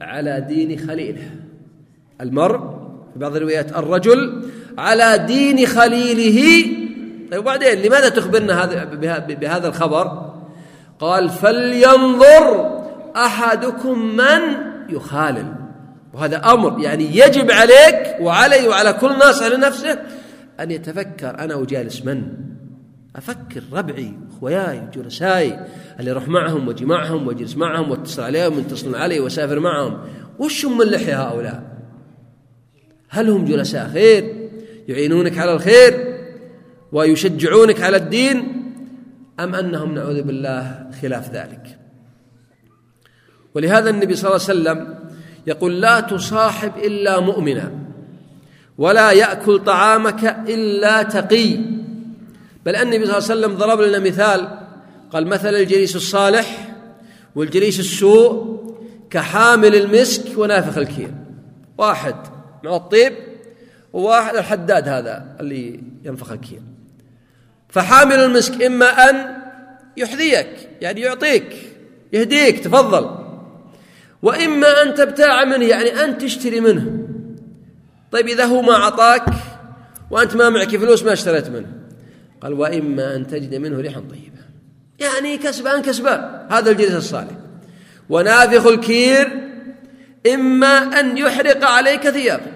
على دين خليله. المرء في بعض الروايات الرجل على دين خليله. طيب وبعدين لماذا تخبرنا هذا بهذا الخبر؟ قال فلينظر أحدكم من يخالل. وهذا أمر يعني يجب عليك وعلي وعلى كل ناس على نفسه أن يتفكر أنا وجالس من؟ أفكر ربعي أخوياي جلسائي اللي أروح معهم واجي معهم واجلس معهم واتصل عليهم ويتصلون علي واسافر معهم. وش من لحية هؤلاء؟ هل هم جلساء خير؟ يعينونك على الخير ويشجعونك على الدين أم أنهم نعوذ بالله خلاف ذلك؟ ولهذا النبي صلى الله عليه وسلم يقول لا تصاحب إلا مؤمنا ولا يأكل طعامك إلا تقي. بل النبي صلى الله عليه وسلم ضرب لنا مثال قال مثل الجليس الصالح والجليس السوء كحامل المسك ونافخ الكير واحد مع الطيب وواحد الحداد هذا اللي ينفخ الكير فحامل المسك إما أن يحذيك يعني يعطيك يهديك تفضل. وإما أن تبتاع منه يعني أن تشتري منه. طيب إذا هو ما أعطاك وأنت ما معك فلوس ما اشتريت منه. قال وإما أن تجد منه ريحا طيبة. يعني كسبان كسبان هذا الجليس الصالح. ونافخ الكير إما أن يحرق عليك ثيابك.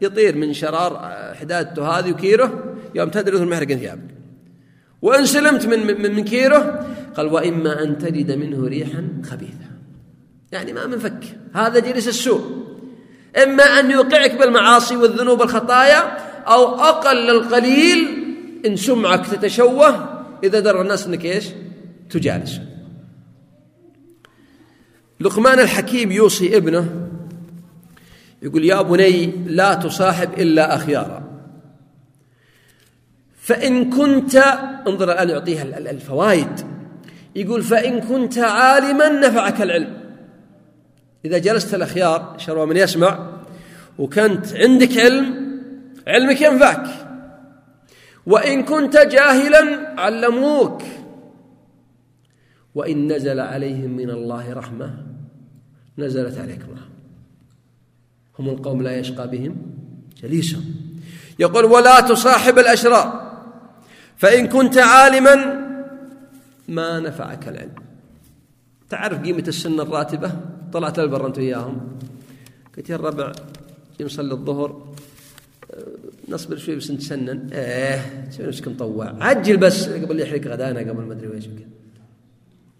يطير من شرار حدادته هذه وكيره يوم تدرس المحرق ثيابك وإن سلمت من, من, من كيره قال وإما أن تجد منه ريحا خبيثة يعني ما من فك هذا جلس السوء. إما أن يوقعك بالمعاصي والذنوب والخطايا أو أقل القليل إن سمعك تتشوه إذا درى الناس أنك إيش؟ تجالس. لقمان الحكيم يوصي ابنه يقول يا بني لا تصاحب إلا أخيارا. فإن كنت انظر الآن يعطيها الفوائد. يقول فإن كنت عالما نفعك العلم. إذا جلست الأخيار شروى من يسمع وكنت عندك علم علمك ينفعك. وإن كنت جاهلا علموك. وإن نزل عليهم من الله رحمة نزلت عليكم رحمة. هم القوم لا يشقى بهم؟ جليسهم يقول ولا تصاحب الأشرار فإن كنت عالما ما نفعك العلم. تعرف قيمة السنة الراتبة؟ طلعت البر أنت وياهم قلت يا الربع نصلي الظهر نصبر شوي بس نتسنن. إيه شوي نفسك مطوع عجل بس قبل يحرق غدانا قبل ما أدري ويش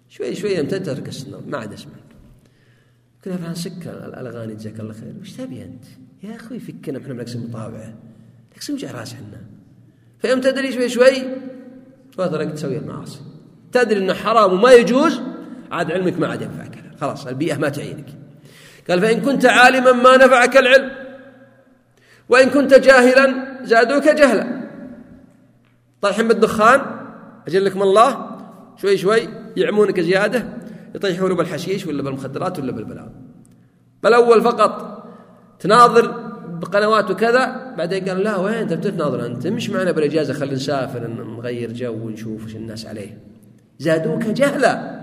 شوي شوي تترك السنة ما عاد أسمع. كنا فعلا سكر الاغاني جزاك الله خير. وش تبي أنت؟ يا أخوي فكنا إحنا بنقسم مطاوعه نقسم راس إحنا فيوم تدري شوي شوي؟ فترك تسوي المعاصي. تدري إنه حرام وما يجوز؟ عاد علمك ما عاد ينفعك. خلاص البيئة ما تعينك. قال فإن كنت عالما ما نفعك العلم. وإن كنت جاهلا زادوك جهلا. طايحين بالدخان أجلكم الله. شوي شوي يعمونك زيادة. يطيحون بالحشيش ولا بالمخدرات ولا بالبلاغ بل اول فقط تناظر بقنوات وكذا بعدين قال لا وين أنت؟ بتتناظر أنت. مش معنا بالإجازة خلينا نسافر نغير جو ونشوف وش الناس عليه. زادوك جهلا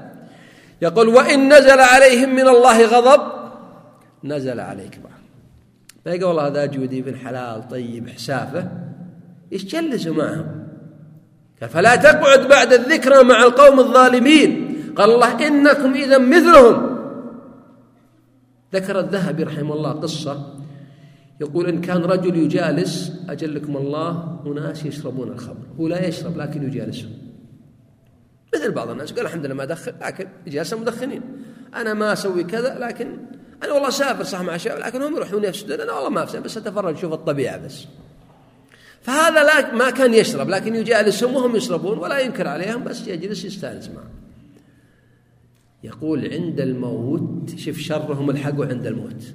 يقول وإن نزل عليهم من الله غضب. نزل عليك بعض ما يقول والله هذا جودي بن حلال طيب حسافة. إيش جلسوا معهم؟ قال فلا تقعد بعد الذكرى مع القوم الظالمين. قال الله انكم إذا مثلهم. ذكر الذهبي رحمه الله قصة. يقول إن كان رجل يجالس أجلكم الله أناس يشربون الخمر. هو لا يشرب لكن يجالسهم مثل بعض الناس قال الحمد لله ما أدخن لكن جالسة مدخنين أنا ما أسوي كذا لكن أنا والله سافر صح مع شباب لكن هم يروحون يفسدون. أنا والله ما أفسد بس أتفرج أشوف الطبيعة بس. فهذا لا ما كان يشرب لكن يجالسهم وهم يشربون ولا ينكر عليهم بس يجلس يستانس معهم. يقول عند الموت شوف شرهم الحقوا عند الموت.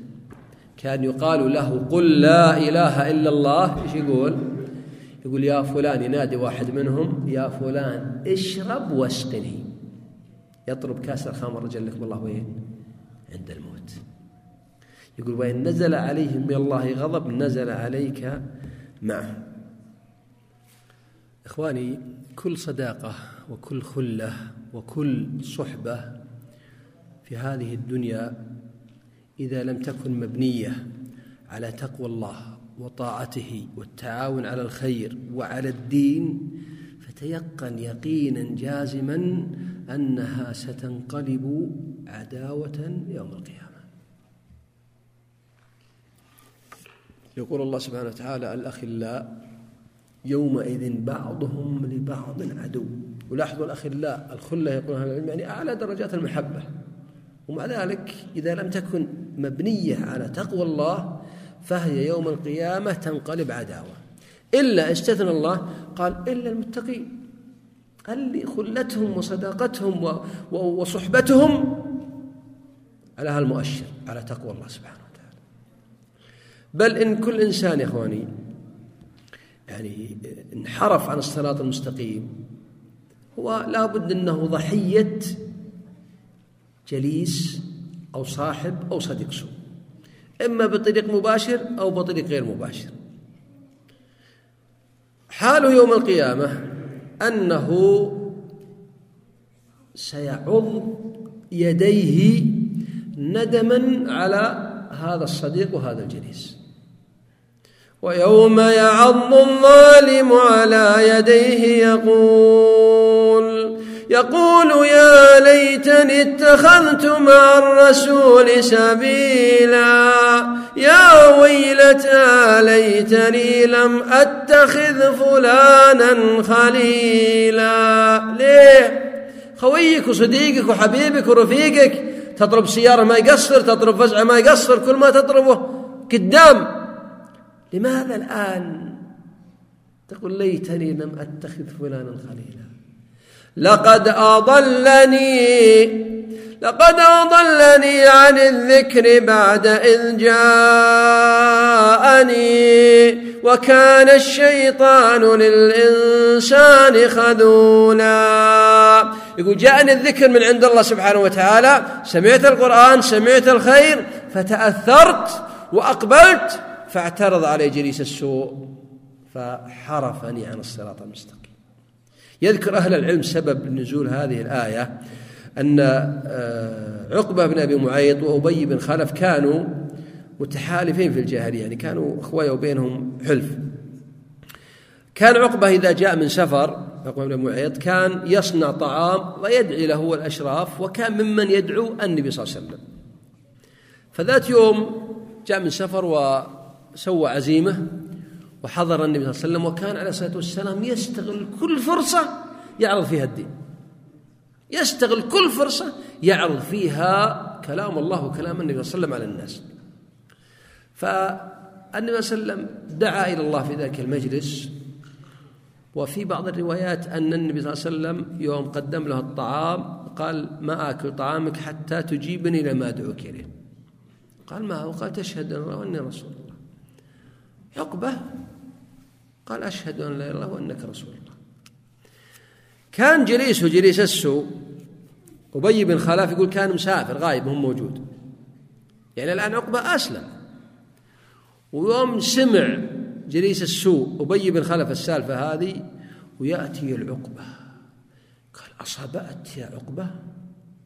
كان يقال له قل لا إله إلا الله إيش يقول؟ يقول يا فلان ينادي واحد منهم يا فلان اشرب واسقني يطلب كاس الخمر جلكم الله وين؟ عند الموت. يقول وإن نزل عليهم من الله غضب نزل عليك معه. إخواني كل صداقة وكل خلة وكل صحبة في هذه الدنيا إذا لم تكن مبنية على تقوى الله وطاعته والتعاون على الخير وعلى الدين فتيقن يقينا جازما أنها ستنقلب عداوة يوم القيامة. يقول الله سبحانه وتعالى الأخلاء يومئذ بعضهم لبعض عدو. ولاحظوا الأخلاء الخلة يقول أهل العلم يعني أعلى درجات المحبة. ومع ذلك إذا لم تكن مبنية على تقوى الله فهي يوم القيامة تنقلب عداوة إلا استثنى الله قال إلا المتقين. اللي خلتهم وصداقتهم وصحبتهم على هالمؤشر على تقوى الله سبحانه وتعالى. بل إن كل إنسان يا إخواني يعني انحرف عن الصراط المستقيم هو لابد أنه ضحية جليس أو صاحب أو صديق سوء إما بطريق مباشر أو بطريق غير مباشر. حاله يوم القيامة أنه سيعض يديه ندما على هذا الصديق وهذا الجليس. ويوم يعض الظالم على يديه يقول يقول يا ليتني اتخذت مع الرسول سبيلا. يا ويلتى ليتني لم أتخذ فلانا خليلا. ليه؟ خويك وصديقك وحبيبك ورفيقك تطلب سيارة ما يقصر تطلب فزعة ما يقصر كل ما تطلبه قدام. لماذا الآن تقول ليتني لم أتخذ فلانا خليلا؟ لقد أضلني لقد أضلني عن الذكر بعد إذ جاءني وكان الشيطان للإنسان خذولا. يقول جاءني الذكر من عند الله سبحانه وتعالى سمعت القرآن سمعت الخير فتأثرت وأقبلت فاعترض علي جليس السوء فحرفني عن الصراط المستقيم. يذكر أهل العلم سبب نزول هذه الآية أن آه، عقبة بن أبي معيط وأبي بن خلف كانوا متحالفين في الجاهلية يعني كانوا أخويا وبينهم حلف. كان عقبة إذا جاء من سفر عقبة بن معيط كان يصنع طعام ويدعي له الأشراف وكان ممن يدعو النبي صلى الله عليه وسلم. فذات يوم جاء من سفر وسوى عزيمة وحضر النبي صلى الله عليه وسلم وكان عليه الصلاة والسلام يستغل كل فرصة يعرض فيها الدين. يستغل كل فرصة يعرض فيها كلام الله وكلام النبي صلى الله عليه وسلم على الناس. فالنبي صلى الله عليه وسلم دعا إلى الله في ذلك المجلس. وفي بعض الروايات أن النبي صلى الله عليه وسلم يوم قدم له الطعام قال ما آكل طعامك حتى تجيبني لما أدعوك إليه. قال ما؟ هو قال تشهد أن الله وأني رسول الله. عقبة قال أشهد أن لا إله إلا الله وأنك رسول الله. كان جليسه جليس السوء. أبي بن خلاف يقول كان مسافر غايب هم موجود. يعني الآن عقبة أسلم. ويوم سمع جليس السوء أبي بن خلف السالفة هذه ويأتي العقبة. قال أصبأت يا عقبة؟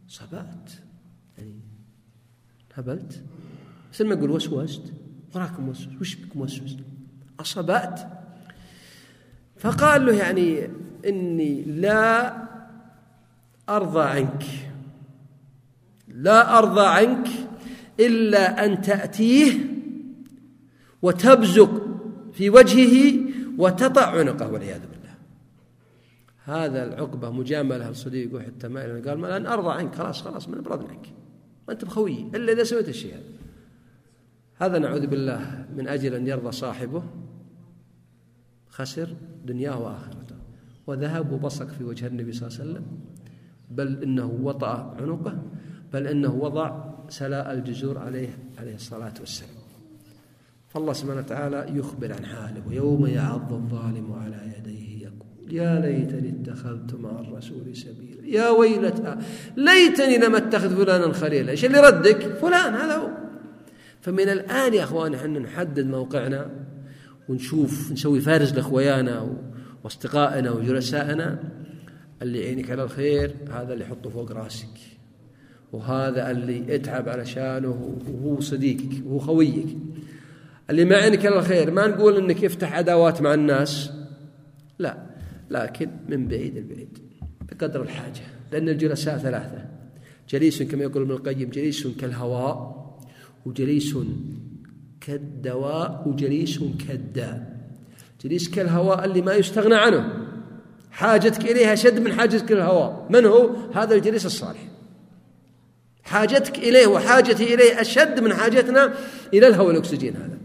صبأت يعني هبلت. مثل ما يقول وسوست. وراك موسوس وش بك موسوس أصبأت فقال له يعني إني لا أرضى عنك. لا أرضى عنك إلا أن تأتيه وتبزق في وجهه وتطع عنقه والعياذ بالله. هذا العقبة مجاملة لصديقه حتى ما قال ما لن أرضى عنك. خلاص خلاص من أبرد عنك. ما أنت بخوي إلا إذا سويت الشيء هذا. هذا نعوذ بالله من أجل أن يرضى صاحبه. خسر دنياه وآخرته. وذهب وبصق في وجه النبي صلى الله عليه وسلم. بل إنه وطأ عنقه. بل إنه وضع سلاء الجزور عليه عليه الصلاة والسلام. فالله سبحانه وتعالى يخبر عن حاله. ويوم يعض الظالم على يديه يقول يا ليتني اتخذت مع الرسول سبيلا. يا ويلتى ليتني لم أتخذ فلانا خليلا. إيش اللي ردك فلان هذا هو. فمن الآن يا أخواني إحنا نحدد موقعنا. ونشوف نسوي فارز لأخويانا وأصدقائنا وجلسائنا اللي يعينك على الخير هذا اللي يحطه فوق رأسك. وهذا اللي اتعب علشانه وهو صديقك وهو خويك. اللي ما يعينك على الخير ما نقول إنك يفتح عداوات مع الناس. لا لكن من بعيد البعيد بقدر الحاجة لأن الجلساء ثلاثة. جليس كما يقول ابن القيم جليس كالهواء وجليس كالدواء وجليس كالداء. جليس كالهواء اللي ما يستغنى عنه. حاجتك إليه أشد من حاجتك للهواء. من هو؟ هذا الجليس الصالح. حاجتك إليه وحاجتي إليه أشد من حاجتنا إلى الهواء الأكسجين هذا.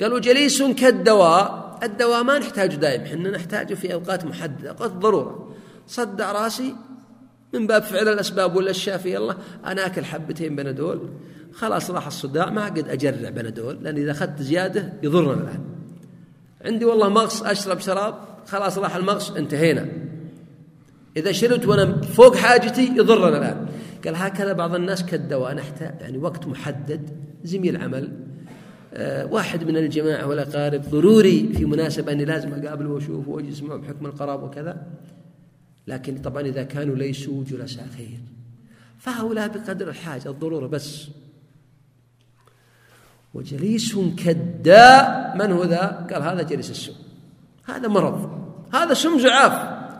قالوا جليس كالدواء. الدواء ما نحتاجه دائم. إحنا نحتاجه في أوقات محددة أوقات ضرورة. صدع راسي من باب فعل الأسباب والأشياء في الله أنا أكل حبتين بنادول خلاص راح الصداع ما قد أجرع بنادول لأن إذا أخذت زيادة يضرنا الآن عندي والله مغص أشرب شراب خلاص راح المغص انتهينا. إذا شربت وأنا فوق حاجتي يضرنا الآن قال هكذا بعض الناس كالدواء نحتاج يعني وقت محدد زميل عمل آه واحد من الجماعة والأقارب ضروري في مناسبة أني لازم أقابله وأشوفه وأجلس معه بحكم القرابة وكذا. لكن طبعا إذا كانوا ليسوا جلساء خير. فهؤلاء بقدر الحاجة الضرورة بس. وجليس كالداء من هو ذا؟ قال هذا جليس السوء هذا مرض. هذا سم زعاف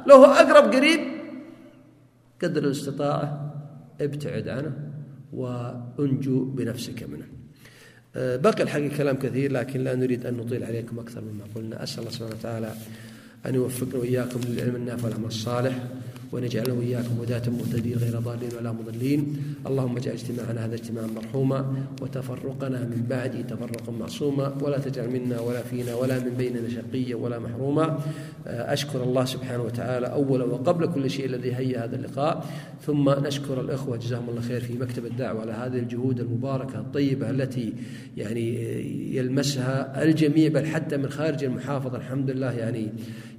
لو هو أقرب قريب. قدر الاستطاعة ابتعد عنه وأنجو بنفسك منه. أه، بقي الحقيقة كلام كثير لكن لا نريد أن نطيل عليكم أكثر مما قلنا. أسأل الله سبحانه وتعالى أن يوفقنا وإياكم للعلم النافع والعمل الصالح. وأن يجعلنا وإياكم هداة مهتدين غير ضالين ولا مضلين. اللهم اجعل اجتماعنا هذا اجتماعا مرحوما وتفرقنا من بعده تفرقا معصوما. ولا تجعل منا ولا فينا ولا من بيننا شقيا ولا محروما. أشكر الله سبحانه وتعالى أولا وقبل كل شيء الذي هيأ هذا اللقاء. ثم نشكر الإخوة جزاهم الله خير في مكتب الدعوة على هذه الجهود المباركة الطيبة التي يعني يلمسها الجميع بل حتى من خارج المحافظة. الحمد لله يعني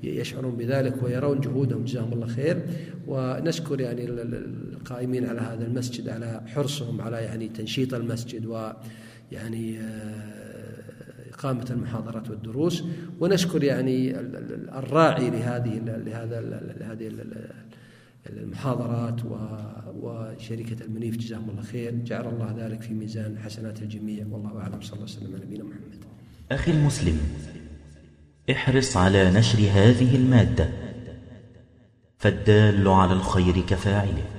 يشعرون بذلك ويرون جهودهم. جزاهم الله خير. ونشكر يعني القائمين على هذا المسجد على حرصهم على يعني تنشيط المسجد ويعني آه، إقامة المحاضرات والدروس. ونشكر يعني الراعي لهذه لهذا لهذه المحاضرات وشركة المنيف. جزاهم الله خير. جعل الله ذلك في ميزان حسنات الجميع. والله أعلم. صلى الله وسلم على نبينا محمد. أخي المسلم احرص على نشر هذه المادة. فالدال على الخير كفاعله.